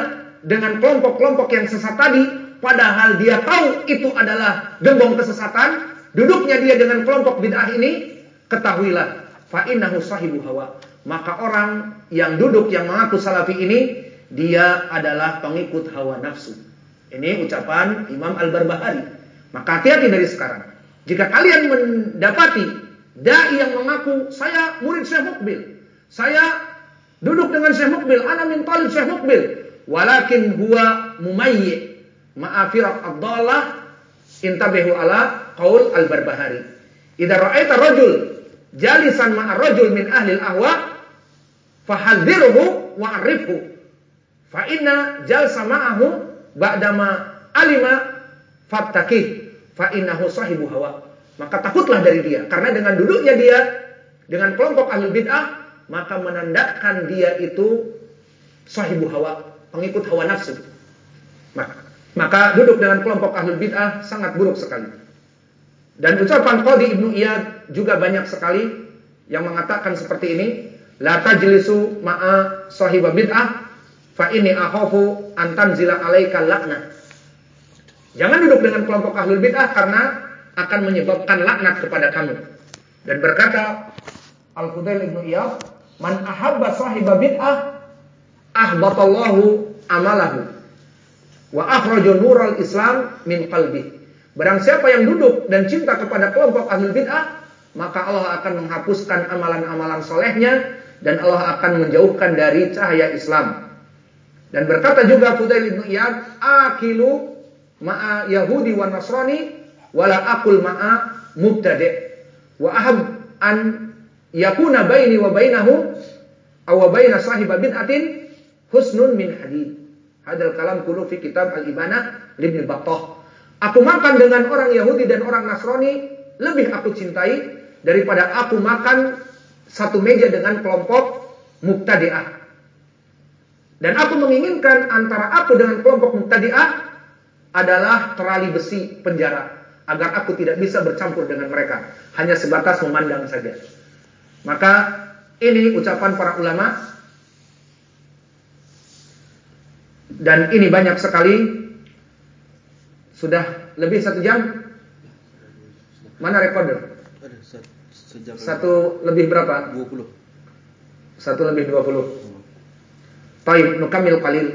dengan kelompok-kelompok yang sesat tadi padahal dia tahu itu adalah gembong kesesatan, duduknya dia dengan kelompok bid'ah ini, ketahuilah fa innahu sahibu hawa. Maka orang yang duduk yang mengaku salafi ini dia adalah pengikut hawa nafsu. Ini ucapan Imam Al-Barbahari. Maka hati-hati dari sekarang. Jika kalian mendapati dai yang mengaku saya murid Syekh Mukbil, saya duduk dengan Syekh Mukbil, ana min talib Syekh Mukbil, walakin huwa mumayyi. Ma'afirat ad-dallah intabihu ala qaul Al-Barbahari. Idza ra'aita rajul jalisan ma'a rajul min ahli al-ahwa fahadzirhu wa'rifhu Fa inna jalsa ma'ahu ba'dama alima fattaqih. Fa innahu sahibu hawa. Maka takutlah dari dia karena dengan duduknya dia dengan kelompok ahli bid'ah maka menandakan dia itu sahibu hawa, pengikut hawa nafsu. Maka duduk dengan kelompok ahli bid'ah sangat buruk sekali. Dan ucapan Qadi Ibnu Iyad juga banyak sekali yang mengatakan seperti ini, la tajlisu ma'a sahiba bid'ah Fa ini akhafu antan zila alaika laknat. Jangan duduk dengan kelompok ahlul bid'ah karena akan menyebabkan laknat kepada kamu. Dan berkata Al-Fudail Ibnu Iyad, "Man ahabba sahiba bid'ah ahbatallahu amalahu wa akhraja nural Islam min qalbi." Barang siapa yang duduk dan cinta kepada kelompok ahlul bid'ah, maka Allah akan menghapuskan amalan-amalan solehnya dan Allah akan menjauhkan dari cahaya Islam. Dan berkata juga Fudail bin Iyad, akilu ma'a Yahudi wa Nasrani wala akul ma'a mubtadi' wa ahab an yakuna baini wa bainahu aw wa baina sahib bid'atin husnun min hadid. Hadal kalam kulu fi kitab al-Ibanah Ibnu Battah. Aku makan dengan orang Yahudi dan orang Nasrani lebih aku cintai daripada aku makan satu meja dengan kelompok mubtadi'ah. Dan aku menginginkan antara aku dengan kelompok Muqtadi'ah adalah terali besi penjara agar aku tidak bisa bercampur dengan mereka, hanya sebatas memandang saja. Maka ini ucapan para ulama dan ini banyak sekali sudah lebih satu jam. Mana recorder? Satu lebih berapa? 20. Satu lebih 20. Taib nukamil qalil.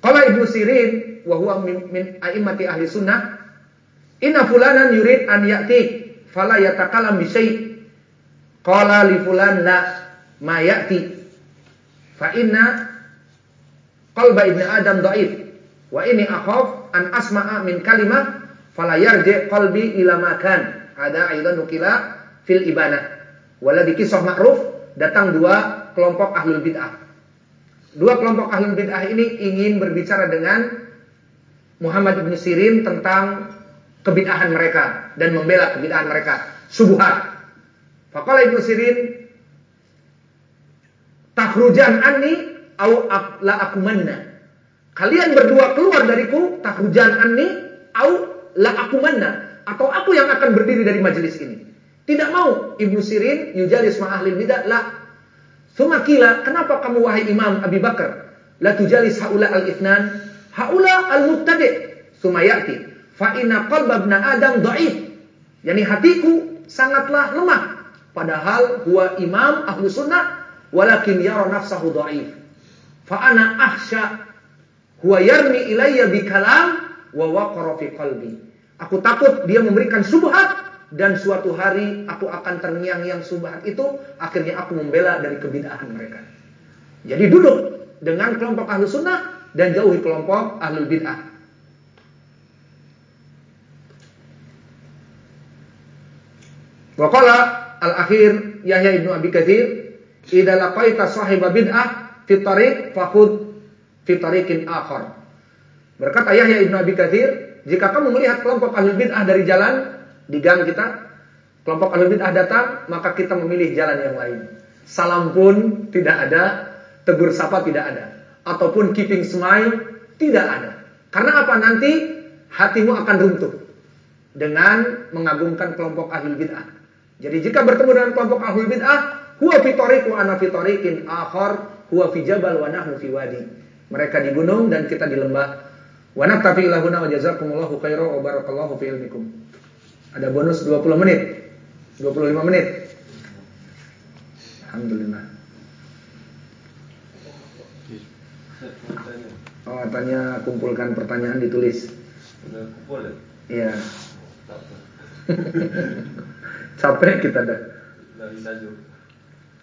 Qala Ibnu Sirin wa huwa min, min a'immati ahli sunnah, inna fulanan yurid an ya'ti fala yatakalam bi syai'. Qala li fulan la ma ya'ti. Fa inna qalba ibni Adam dhaif wa ini akhaf an asma'a min kalimah fala yarji qalbi ila makan. Ada aidan nukila fil ibanah. Waladhi kisah ma'ruf datang dua kelompok ahlul bid'ah Dua kelompok ahli bid'ah ini ingin berbicara dengan Muhammad bin Sirin tentang kebid'ahan mereka dan membela kebid'ahan mereka. Subuhat. Faqala Ibnu Sirin takrujan anni au la akumanna. Kalian berdua keluar dariku takrujan anni au la akumanna atau aku yang akan berdiri dari majelis ini. Tidak mau Ibnu Sirin yujalis ma ahli bid'ah la Sumakila, kenapa kamu wahai Imam Abi Bakar? La tujalis haula al-ithnan, haula al-mubtadi' sumayati. Fa inna qalba ibn Adam dhaif. Yani hatiku sangatlah lemah. Padahal huwa imam ahlu sunnah walakin yara nafsahu dhaif. Fa ana akhsha huwa yarmi ilayya bi kalam wa waqara fi qalbi. Aku takut dia memberikan subhat dan suatu hari aku akan terngiang-ngiang subhat itu akhirnya aku membela dari kebid'ahan mereka. Jadi duduk dengan kelompok ahlu sunnah dan jauhi kelompok ahlu bid'ah. Waqala al-akhir Yahya ibnu Abi Katsir, "Idza laqaita sahiba bid'ah fi tariq fakhud fi akhar." Berkata Yahya ibnu Abi Katsir, jika kamu melihat kelompok ahli bid'ah dari jalan, di gang kita, kelompok ahlul bid'ah datang, maka kita memilih jalan yang lain. Salam pun tidak ada, tegur sapa tidak ada, ataupun keeping smile tidak ada. Karena apa nanti hatimu akan runtuh dengan mengagungkan kelompok ahlul bid'ah. Jadi jika bertemu dengan kelompok ahlul bid'ah, huwa fi wa ana fi tariqin akhar, huwa fi jabal wa nahnu fi wadi. Mereka di gunung dan kita di lembah. Wa naktafi ilahuna wa jazakumullahu khairan wa barakallahu fi ilmikum. Ada bonus 20 menit. 25 menit. Alhamdulillah. Oh, tanya kumpulkan pertanyaan ditulis. Udah kumpul ya? Iya. [laughs] Capek kita dah. Nggak bisa.